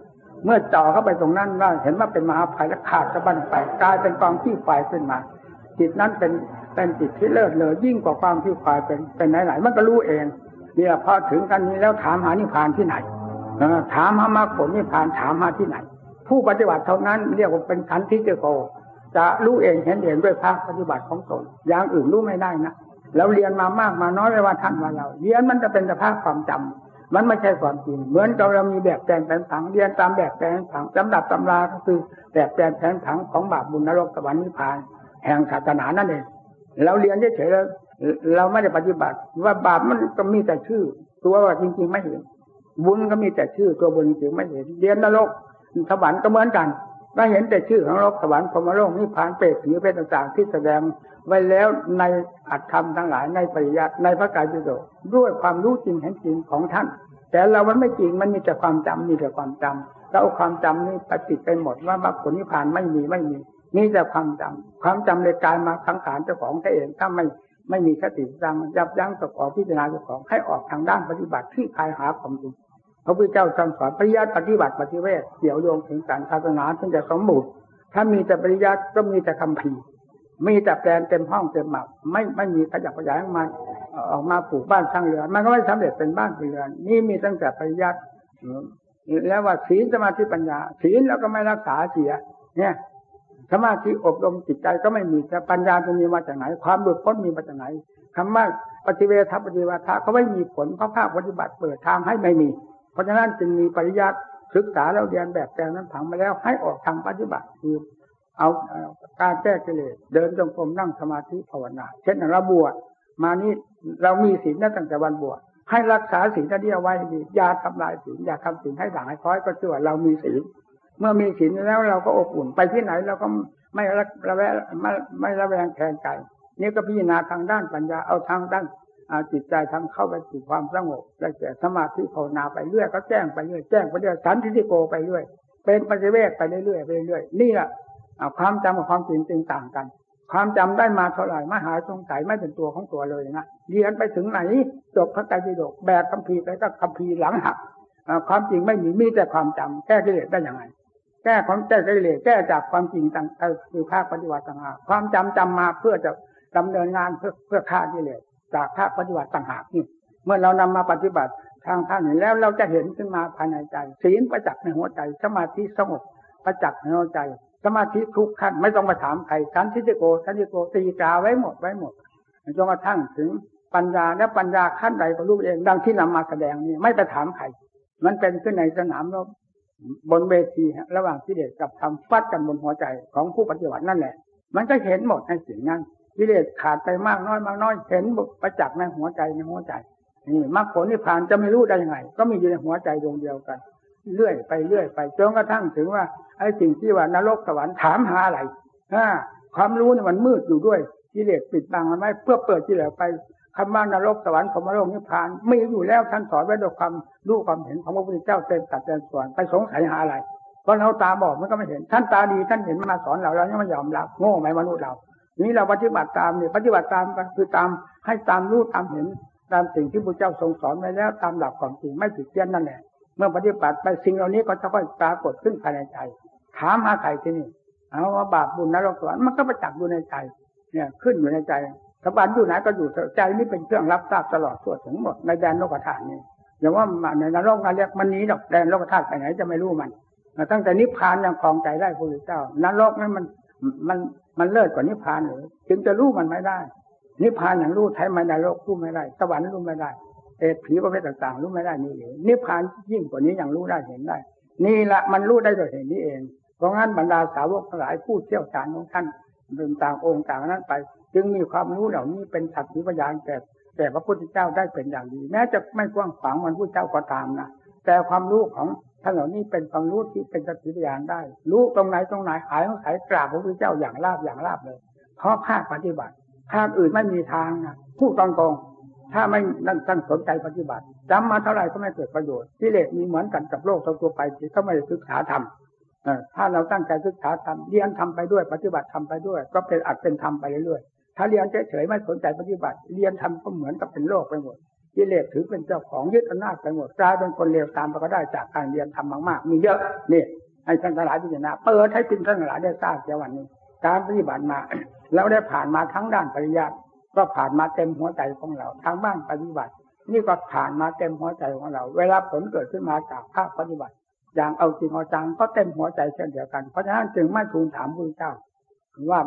เมื่อจ่อเข้าไปตรงนั้นว่าเห็นว่าเป็นมหาภัยและขาดสะบั้นไปกลายเป็นกองที่ไฟขึ้นมา จิตนั้นเป็นเป็นจิตที่เลิศเลยยิ่งกว่าความที่ไฟเป็นเป็นไหนๆมันก็รู้เองเนี่ยพอถึงกันนี้แล้วถามหานิพพานที่ไหนถามหามรรคผลนิพพานถามหาที่ไหน ผู้ปฏิบัติเท่านั้นเรียกว่าเป็นขันธ์ที่เจโกจะรู้เองเห็นเองด้วยภาคปฏิบัติของตนอย่างอื่นรู้ไม่ได้นะเราเรียนมามากมาน้อยไม่ว่าท่านว่าเรา เรียนมันจะเป็นสภาพความจำ มันไม่ใช่ความจริง เหมือนกับเรามีแบบแปลนแผนผังเรียนตามแบบแปลนผังจำดับตำราก็คือแบบแปลนแผนผังของบาปบุญนรกสวรรค์นิพพาน แห่งศาสนานั่นเองเราเรียนเฉยๆเราไม่ได้ปฏิบัติ ว่าบาปมันก็มีแต่ชื่อ ตัวว่าจริง ๆ ไม่เห็นบุญก็มีแต่ชื่อตัวบุญจริงไม่เห็นเรียนนรกสวรรค์ก็เหมือนกันก็เห็นแต่ชื่อของโลกสวรรค์พรมโลกนิพพานเปรตผีเพศต่างๆที่แสดง ไว้แล้วในอัตธรรมทั้งหลายในปริยัติในพระกายจุโดด้วยความรู้จริงเห็นจริงของท่าน แต่เรามันไม่จริงมันมีแต่ความจำมีแต่ความจำเราเอาความจำนี้ไปติดไปหมดว่าบรรผลนิพพานไม่มีไม่มีนี่แต่ความจำความจำในกายมาสังขารเจ้าของแเองถ้าไม่ไม่มีสติสังยับยั้งประกอบพิจารณาเจ้าของให้ออกทางด้านปฏิบัติที่คายหาความจริงพระพุทธเจ้าสอนปริยัติปฏิบัติปฏิเวทเกี่ยวโยงถึงการศาสนาถึงจะสมบูรณ์ถ้ามีแต่ปริยัติก็มีแต่คำพี มีแต่แปลนเต็มห้องเต็มหมับไม่ไม่มีขยับขยายออกมาออกมาปลูกบ้านสร้างเรือน มันก็ไม่สำเร็จเป็นบ้านเป็นเรือน นี่มีตั้งแต่ปริยัติแล้วว่าศีลสมาธิปัญญา ศีลแล้วก็ไม่รักษาเสีย เนี่ยสมาธิอบรมจิตใจก็ไม่มีแต่ปัญญาจะมีมาจากไหน ความหลุดพ้นมีมาจากไหนคำว่าปฏิเวทปฏิวัติก็ไม่มีผลเพราะภาคปฏิบัติเปิดทางให้ไม่มี เพราะฉะนั้นจึงมีปริยัติศึกษาแล้วเรียนแบบแปลงนั้นผังมาแล้วให้ออกทางปฏิบัติคือ เอาการแก้กิเลสเดินจงกรมนั่งสมาธิภาวนา เช่นเราบวชมานี่เรามีศีลตั้งแต่วันบวชให้รักษาศีลที่เอาไว้ดีอย่าทำลายศีลอย่าทำศีลให้ด่างให้คล้อยก็เชื่อเรามีศีลเมื่อมีศีลแล้วเราก็อบอุ่นไปที่ไหนเราก็ไม่ระแวงไม่ไม่ระแวงแทนใจนี่ก็พิจารณาทางด้านปัญญาเอาทางด้านจิตใจทำเข้าไปสู่ความสงบได้แก่สมาธิภาวนาไปเรื่อยก็แจ้งไปเรื่อยแจ้งไปเรื่อยสันทิฏโกไปเรื่อยเป็นปัจเจเวกไปเรื่อยไปเรื่อยนี่แหละ ความจำกับความจริงจึงต่างกัน ความจำได้มาเท่าไหร่ไม่หายสงสัยไม่เป็นตัวของตัวเลยนะเรียนไปถึงไหนจบพระไตรปิฎกแบกคัมภีร์ไปก็คัมภีร์หลังหักความจริงไม่มีมีแต่ความจำแก้กิเลสได้ยังไง แก้ความแก้กิเลสแก้จากความจริงต่างคือภาคปฏิบัติต่างหากความจำจำมาเพื่อจะดำเนินงานเพื่อเพื่อฆ่ากิเลสจากภาคปฏิบัติต่างหากนี่เมื่อเรานำมาปฏิบัติทางภาคนี้แล้วเราจะเห็นขึ้นมาภายในใจ ศีลประจักษ์ในหัวใจสมาธิสงบประจักษ์ในหัวใจ สมาธิทุกขั้นไม่ต้องมาถามใครสันทิฏโกสันทิโกตีกาไว้หมดไว้หมดจนกระทั่งถึงปัญญาและปัญญาขั้นใดก็รู้เองดังที่นำมาแสดงนี่ไม่ไปถามใครมันเป็นขึ้นในสนามรบบนเวทีระหว่างที่เด็กกับทำฟัดกันบนหัวใจของผู้ปฏิบัตินั่นแหละ มันก็เห็นหมดในสิ่งนั้นกิเลสขาดไปมากน้อยมากน้อยเห็นประจักษ์ในหัวใจในหัวใจนี่มรรคผลนิพพานจะไม่รู้ได้ยังไง ก็มีอยู่ในหัวใจดวงเดียวกัน เรื่อยไปเรื่อยไปจนกระทั่งถึงว่าไอ้สิ่งที่ว่านรกสวรรค์ถามหาอะไรอ่าความรู้เนี่ยมันมืดอยู่ด้วยกิเลสปิดบังมันไว้เพื่อเปิดกิเลสไปคำว่านรกสวรรค์ของมรรคนิพพานมีอยู่แล้วท่านสอนไว้ด้วยความรู้ความเห็นของพระพุทธเจ้าเต็มตัดเต็มส่วนไปสงสัยหาอะไรเพราะเราตาบอกมันก็ไม่เห็น ท่านตาดีท่านเห็นมาสอนเราเรายังไม่ยอมรับโง่ไหมมนุษย์เรา นี้เราปฏิบัติตามเนี่ยปฏิบัติตามก็คือตามให้ตามรู้ตามเห็นตามสิ่งที่พระเจ้าทรงสอนไว้แล้วตามหลักความจริงไม่ผิดเพี้ยนนั่นแหละ เมื่อปฏิบัติไปสิ่งเหล่านี้ก็จะค่อยปรากฏขึ้นภายในใจถามหาใครที่นี่ เอาว่าบาปบุญนรกสวรรค์มันก็ประจักษ์อยู่ในใจ เนี่ย ขึ้นอยู่ในใจสบันอยู่ไหนก็อยู่ใจนี่เป็นเครื่องรับทราบตลอดทั่วถึงหมดในแดนโลกธาตุนี้อย่างว่าในนรกนรกมันนี้ดอกแดนโลกธาตุไปไหนจะไม่รู้มันตั้งแต่นิพพานยังคลองใจได้พระพุทธเจ้านรกนั้นมันมันมันเลิศกว่านิพพานหรือจึงจะรู้มันไม่ได้ นิพพานอย่างรู้ไทยไม่นรกรู้ไม่ได้สวรรค์รู้ไม่ได้ เอตผีประเภทต่างๆ รู้ไม่ได้นี่เองนิพพานยิ่งกว่านี้ยังรู้ได้เห็นได้ นี่แหละมันรู้ได้โดยเห็นนี้เอง เพราะงั้นบรรดาสาวกทั้งหลายผู้เชี่ยวชาญของท่านเป็นต่างองค์ต่างนั้นไป จึงมีความรู้เหล่านี้เป็นสักขีพยานแต่แต่พระพุทธเจ้าได้เป็นอย่างดี แม้จะไม่กว้างขวางมันผู้เจ้าก็ตามนะแต่ความรู้ของท่านเหล่านี้เป็นความรู้ที่เป็นสักขีพยานได้ รู้ตรงไหนตรงไหนหายของสายกราบพระพุทธเจ้าอย่างราบอย่างราบเลย เพราะภาคปฏิบัติภาคอื่นไม่มีทางนะพูดตรงๆ ถ้าไม่นั่นตั้งสนใจปฏิบัติจำมาเท่าไหร่ก็ไม่เกิดประโยชน์ที่เลสมีเหมือนกันกับโลกทั่วไปที่เขาไม่ศึกษาธรรมถ้าเราตั้งใจศึกษาธรรมเรียนทำไปด้วยปฏิบัติทำไปด้วย ก็เป็นอัดเป็นธรรมไปเรื่อยๆถ้าเรียนเฉยๆไม่สนใจปฏิบัติ เรียนทำก็เหมือนกับเป็นโลกไปหมดกิเลสถือเป็นเจ้าของยึดอำนาจไปหมดกลายเป็นคนเลวตามไปก็ได้จากการเรียนทำมากๆ มีเยอะนี่ให้ท่านทั้งหลายพิจารณาเปิดให้ท่านทั้งหลายได้ทราบเสียวันนี้ การปฏิบัติมาเราได้ผ่านมาทั้งด้านปริยัติ ก็ผ่านมาเต็มหัวใจของเรา ทางบ้านปฏิบัติ นี่ก็ผ่านมาเต็มหัวใจของเรา เวลาผลเกิดขึ้นมาจากภาคปฏิบัติ อย่างเอาจริงเอาจังก็เต็มหัวใจเช่นเดียวกัน เพราะฉะนั้นจึงไม่ทูลถามพระเจ้าว่า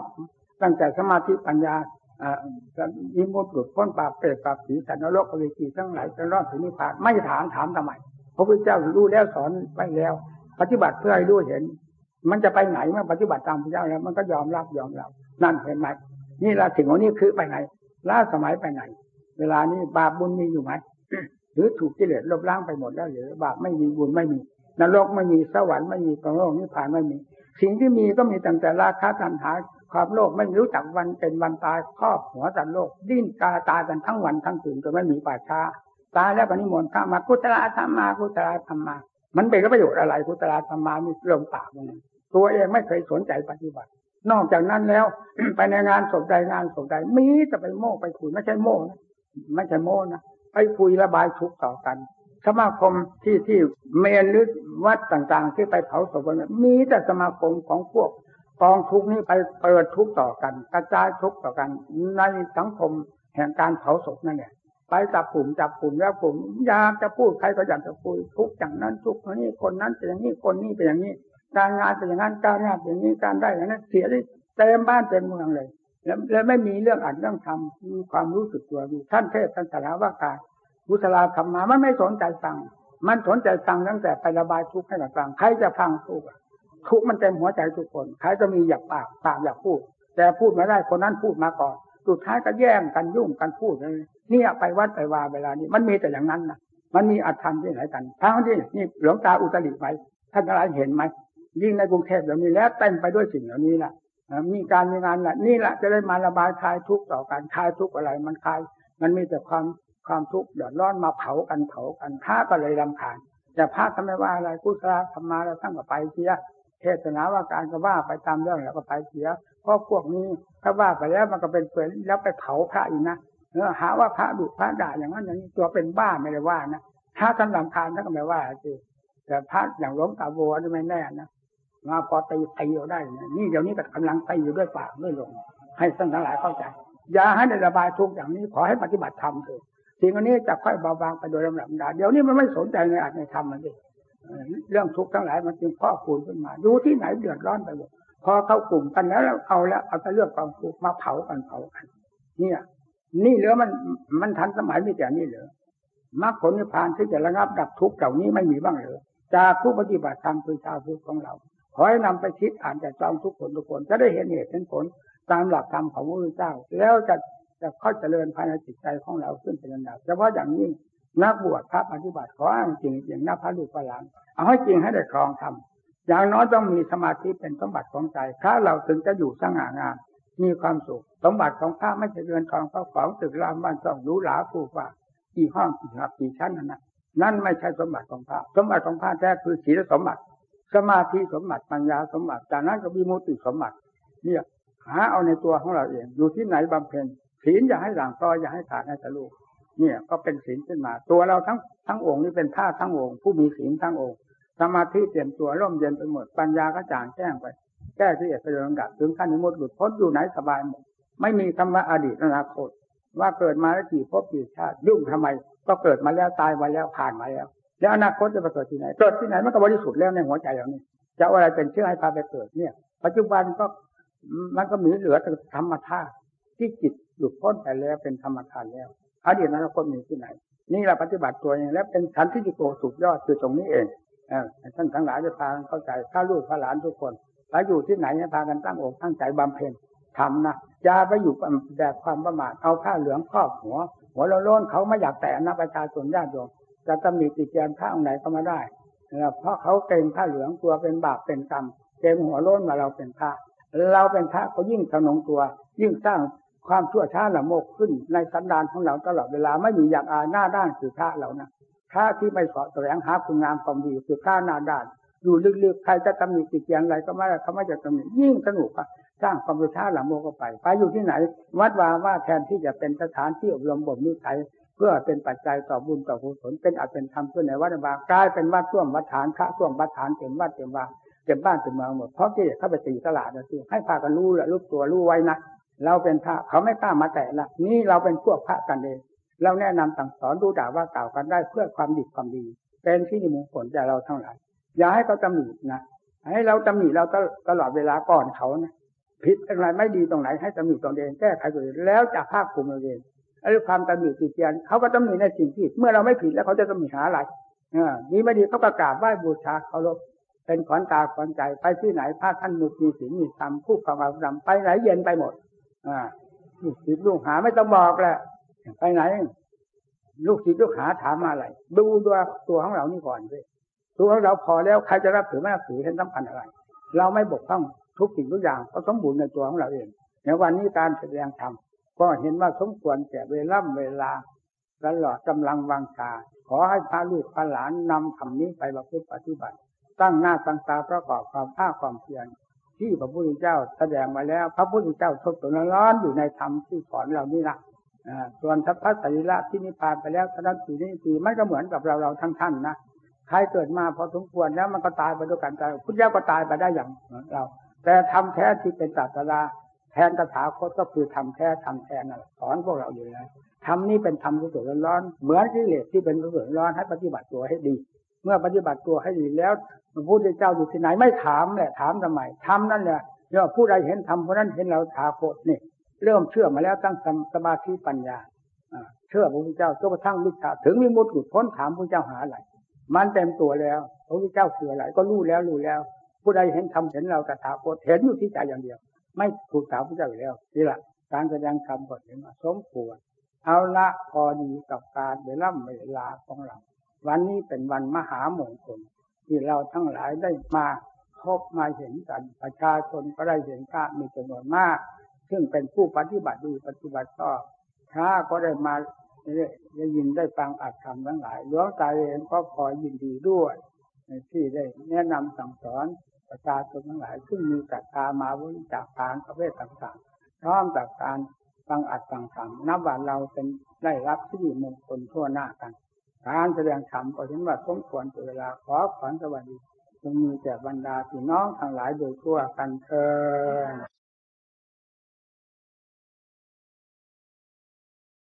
ตั้งแต่สมาธิปัญญายิมุตหลุดพ้นปาเปรตปาผีสันนรกอเวจีทั้งหลายจะรอดถึงนิพพานไม่ถามถามทำไมพระพุทธเจ้ารู้แล้วสอนไปแล้ว ปฏิบัติเพื่อให้รู้เห็น มันจะไปไหนเมื่อปฏิบัติตามพระเจ้าแล้ว มันก็ยอมรับยอมรับ นั่นเห็นไหม นี่ละสิ่งของนี้คือไปไหนล้าสมัยไปไหน เวลานี้บาปบุญมีอยู่ไหมหรือถูกกิเลสลบล้างไปหมดแล้วหรือบาปไม่มีบุญไม่มีนรกไม่มีสวรรค์ไม่มีกองโลกนิพพานไม่มี สิ่งที่มีก็มีตั้งแต่ราคะตัณหาความโลภไม่รู้จักวันเป็นวันตายครอบหัวสัตว์โลก ดิ้นตาตายกันทั้งวันทั้งคืนจนไม่มีป่าช้าตายแล้วปณิมนต์ข้ามากุตละธรรมากุตละธรรมา มันเป็นประโยชน์อะไรกุตละธรรมามีลมปากมันตัวเองไม่เคยสนใจปฏิบัติ นอกจากนั้นแล้ว ไปในงานศพใดงานศพใดมีแต่ไปโม้ไปคุยไม่ใช่โม้นะไม่ใช่โม้นะไปคุยระบายทุกข์ต่อกันสมาคมที่ที่เมนหรือวัดต่างๆ ที่ไปเผาศพนั้นมีแต่สมาคมของพวกกองทุกนี้ไปเปิดทุกต่อกัน กระจายทุกต่อกัน ในสังคมแห่งการเผาศพนั่นแหละไปจับกลุ่มจับกลุ่มแล้วกลุ่มอยากจะพูดใครก็อยากจะพูดทุกอย่างนั้นทุกคนนี้คนนั้นเป็นอย่างนี้คนนี้เป็นอย่างนี้ การงานเป็นอย่างนั้นการงานเป็นอย่างนี้การได้อย่างนั้นเสียได้เต็มบ้านเต็มเมืองเลย แล้วแล้วไม่มีเรื่องอ่านเรื่องทำมีความรู้สึกตัวอยู่ท่านเทศท่านสารว่าการบุษราธรรมามันไม่สนใจฟัง มันสนใจฟังตั้งแต่ไประบายทุกข์ให้กับฟังใครจะฟังทุกข์ทุกข์มันเต็มหัวใจทุกคนใครจะมีอยากปากปากอยากพูด แต่พูดไม่ได้คนนั้นพูดมาก่อนสุดท้ายก็แย่งกันยุ่งกันพูดเลยนี่ไปวัดไปวาเวลานี้มันมีแต่อย่างนั้นนะมันมีอัตธรรมที่ไหนกันทั้งที่นี่หลวงตาอุตริไหมท่านอะไรเห็นไหม ยิ่งในกรุงเทพเดี๋ยวนี้แล้วเต็มไปด้วยสิ่งเหล่านี้แหละมีการมีงานแหละนี่แหละจะได้มาระบายคลายทุกข์ต่อการคลายทุกข์อะไรมันคลายมันมีแต่ความความทุกข์เดือดร้อนมาเผากันเผากันพระก็เลยรำคาญแต่พระทำไมว่าอะไรกุศลธรรมาแล้วทั้งกับไปเสียเทศนาว่าการก็ว่าไปตามเรื่องแล้วก็ไปเสียเพราะพวกนี้ถ้าว่าไปแล้วมันก็เป็นเปลือยแล้วไปเผาพระอีกนะเออหาว่าพระดุพระด่าอย่างนั้นอย่างนี้ตัวเป็นบ้าไม่ได้ว่านะถ้าท่านลำคาญท่านก็ไม่ว่าจริแต่พระอย่างหลวงตาบัวนี่ไม่แน่นะ มาพอตีตีเอาได้ นี่เดี๋ยวนี้ก็กำลังตีอยู่ด้วยปากด้วยลมให้ท่านทั้งหลายเข้าใจ อย่าให้ในระบายทุกอย่างนี้ขอให้ปฏิบัติธรรมเถอะสิ่งอันนี้จะค่อยเบาบางไปโดยลำดับดาเดี๋ยวนี้มันไม่สนใจในอัตในธรรมมันดิเรื่องทุกข์ทั้งหลายมันจึงพ่อคูณขึ้นมาดูที่ไหนเดือดร้อนไปหมดพอเข้ากลุ่มกันแล้วเอาแล้วเอาแต่เรื่องความทุกข์มาเผากันเผากัน เนี่ย นี่เหลือมันมันทันสมัยไม่แต่นี่เหลือมรรคผลนิพพานที่จะระงับดับทุกข์เหล่านี้ไม่มีบ้างเลยจากผู้ปฏิบัติธรรมคือชาวพุทธของเรา ขอให้นำไปคิดอ่านแต่จองทุกคนทุกคน จะได้เห็นเหตุเห็นผลตามหลักธรรมของพระพุทธเจ้า แล้วจะจะค่อยเจริญภายในจิตใจของเราขึ้นเป็นลำดับเฉพาะอย่างยิ่งนักบวชพระปฏิบัติขออ้างจริงจริงนักพระลูกพระหลานเอาให้จริงให้ได้ครองทำอย่างน้อยต้องมีสมาธิเป็นสมบัติของใจถ้าเราถึงจะอยู่สง่างามมีความสุขสมบัติของพระไม่ใช่เรือนทองเขาของตึกรามบ้านช่องรู้หลาผู้ฝากี่ห้องกี่หับกี่ชั้นนั่นนะนั่นไม่ใช่สมบัติของพระสมบัติของพระแท้คือศีลสมบัติ สมาธิสมบัติปัญญาสมบัติจากนั้นก็มีมุติสมบัติ เนี่ยหาเอาในตัวของเราเอง อยู่ที่ไหนบำเพ็ญศีลอย่าให้หลังต่ออย่าให้ขาดให้ทะลุเนี่ยก็เป็นศีลขึ้นมา ตัวเราทั้งทั้งองค์นี่เป็นท่าทั้งองค์ ผู้มีศีลทั้งองค์สมาธิเตรียมตัวร่มเย็นไปหมดปัญญาก็จางแจ้งไป แก้ที่เอกเระดับถึงขั้นนิมุตหลุดพ้นอยู่ไหนสบายหมดไม่มีคำว่าอดีตอนาคตว่าเกิดมาแล้วกี่ภพกี่ชาติยุ่งทำไม ก็เกิดมาแล้วตายมาแล้วผ่านมาแล้ว แล้วอนาคตจะไปเกิดที่ไหนเกิดที่ไหนมันก็บริสุทธิ์แล้วในหัวใจเรานี่จะอะไรเป็นเชื่อให้พาไปเกิดเนี่ย ปัจจุบันก็มันก็มีเหลือแต่ธรรมธาตุที่จิตหลุดพ้นไปแล้วเป็นธรรมธาตุแล้วอดีตอนั้นคนมีที่ไหน นี่เราปฏิบัติตัวเองแล้วเป็นสันทิฏฐิโกสุดยอดคือตรงนี้เองท่านทั้งหลายจะพาเข้าใจข้าลูกข้าหลานทุกคนแล้วอยู่ที่ไหนให้พากันตั้งอกตั้งใจบำเพ็ญทำนะอย่าไปอยู่แบบความประมาทเอาผ้าเหลืองครอบหัว หัวเราโล้นเขาไม่อยากแต่นะประชาชนญาติโยม จะตำหนิติเตียนพระองค์ไหนก็มาได้เพราะเขาเกรงผ้าเหลืองตัวเป็นบาปเป็นกรรมเกรงหัวโล้นมาเราเป็นพระ เราเป็นพระเขายิ่งถนองตัว ยิ่งสร้างความชั่วช้าละโมกขึ้นในสันดานของเราตลอดเวลาไม่มีอยากอาหน้าด้านคือพระเรานะพระที่ไม่สอดแสวงหาคุณงามความดีคือพระหน้าด้านอยู่ลึกๆใครจะตำหนิติเตียงอะไรก็ไม่ได้เขาไม่จะตำหนิยิ่งสนุกอะสร้างความรู้ช้าละโมกไป ไปอยู่ที่ไหน วัดวาว่าแทนที่จะเป็นสถานที่อบรมบ่มนิสัย เพื่อเป็นปัจจัยต่อบุญต่อกุศลเป็นอาจเป็นธรรมเพื่อในวัดวากลายเป็นวัดช่วงวัดฐานพระช่วงวัดฐานเต็มวัดเต็มวาเต็มบ้านเต็มเมืองหมดเพราะที่เข้าไปตีตลาดนะสิให้พากันรู้และรู้ตัวรู้ไว้นะเราเป็นพระเขาไม่กล้ามาแตะละนี่เราเป็นพวกพระกันเองเราแนะนำสั่งสอนดูด่าว่ากล่าวกันได้เพื่อความดีความดี เป็นที่นิมงคลแก่เราทั้งหลายอย่าให้เขาตำหนินะให้เราตำหนิเราตลอดเวลาก่อนเขานะผิดอะไรไม่ดีตรงไหนให้ตำหนิตรงเองแก้ไขตัวเองแล้วจะภาคภูมิเอง ไอ้ความตำหนิติเตียนเขาก็ตำหนิในสิ่งที่เมื่อเราไม่ผิดแล้วเขาจะตำหนิหาอะไรนี่ไม่ดีเขาประกาศไหว้บูชาเคารพเป็นขวัญตาขวัญใจไปที่ไหนพระท่านมีศีลมีธรรมผู้ฟังอาธรรมไปไหนเย็นไปหมด อ่าลูกศิษย์ลูกหาไม่ต้องบอกแหละไปไหน ลูกศิษย์ลูกหาถามมาอะไรดูตัวตัวของเรานี่ก่อนเลยตัวของเราพอแล้วใครจะรับถือไม่รับถือเห็นสำคัญอะไร เราไม่บกพร่องทุกสิ่งทุกอย่างก็สมบูรณ์ในตัวของเราเองในวันนี้การแสดงธรรม ก็เห็นว่าสมควรแก่เวลาเวลาตลอดกำลังวังชา ขอให้พระลูกพระหลานนำคำนี้ไปประพฤติปฏิบัติ ตั้งหน้าตั้งตาประกอบความภาคความเพียรที่พระพุทธเจ้าแสดงมาแล้ว พระพุทธเจ้าทดสอบร้อนอยู่ในธรรมที่สอนเรานี่นะส่วนทัพพะสรีระที่นิพพานไปแล้วท่านสีนี่สี่มันก็เหมือนกับเราเราทั้งท่านนะใครเกิดมาพอสมควรแล้วมันก็ตายไปด้วยกันตายพุทธเจ้าก็ตายไปได้อย่างเรา แต่ทำแท้ที่เป็นศาสดา แทนตถาคตก็คือทำแท้ทำแทนสอนพวกเราอยู่แล้วทำนี้เป็นธรรมกุศลร้อนเหมือนกิเลสที่เป็นกุศลร้อนให้ปฏิบัติตัวให้ดี เมื่อปฏิบัติตัวให้ดีแล้วพระพุทธเจ้าอยู่ที่ไหนไม่ถามแหละถามทำไมทำนั่นแหละเนาผู้ใดเห็นธรรมผู้นั้นเห็นเราถาคตนี่เริ่มเชื่อมาแล้วตั้งสมาธิปัญญาเชื่อพระพุทธเจ้าจนกระทั่งวิชาถึงมีมุดหลุดพ้นถามพระเจ้าหาอะไรมันเต็มตัวแล้วพระพุทธเจ้าคืออะไรก็รู้แล้วรู้แล้ว ผู้ใดเห็นธรรมเห็นเราตถาคตเห็นอยู่ที่ใจอย่างเดียว ไม่ถูกถามพระเจ้าอยู่แล้วนี่แหละการแสดงธรรมก็เห็นว่าสมควรเอาละพอดีกับการเวลาเวลาของเรา วันนี้เป็นวันมหามงคลที่เราทั้งหลายได้มาพบมาเห็นกันประชาชนก็ได้เห็นพระมีจำนวนมาก ซึ่งเป็นผู้ปฏิบัติดีปฏิบัติก็พระก็ได้มาได้ยินได้ฟังอัดคำทั้งหลายหลวงตาเองก็พอยินดีด้วย ที่ได้แนะนำสั่งสอน ประชาชนทั้งหลาย ซึ่งมีศรัทธามาบริจาคทานประเภทต่างๆพร้อมจากการฟังอัดฟังธรรมนับว่าเราเป็นได้รับที่มงคลทั่วหน้ากัน การแสดงธรรมก็เห็นว่าสมควรเวลาขอขวัญสวัสดีจงมีแก่บรรดาพี่น้องทั้งหลายโดยทั่วกันเถิด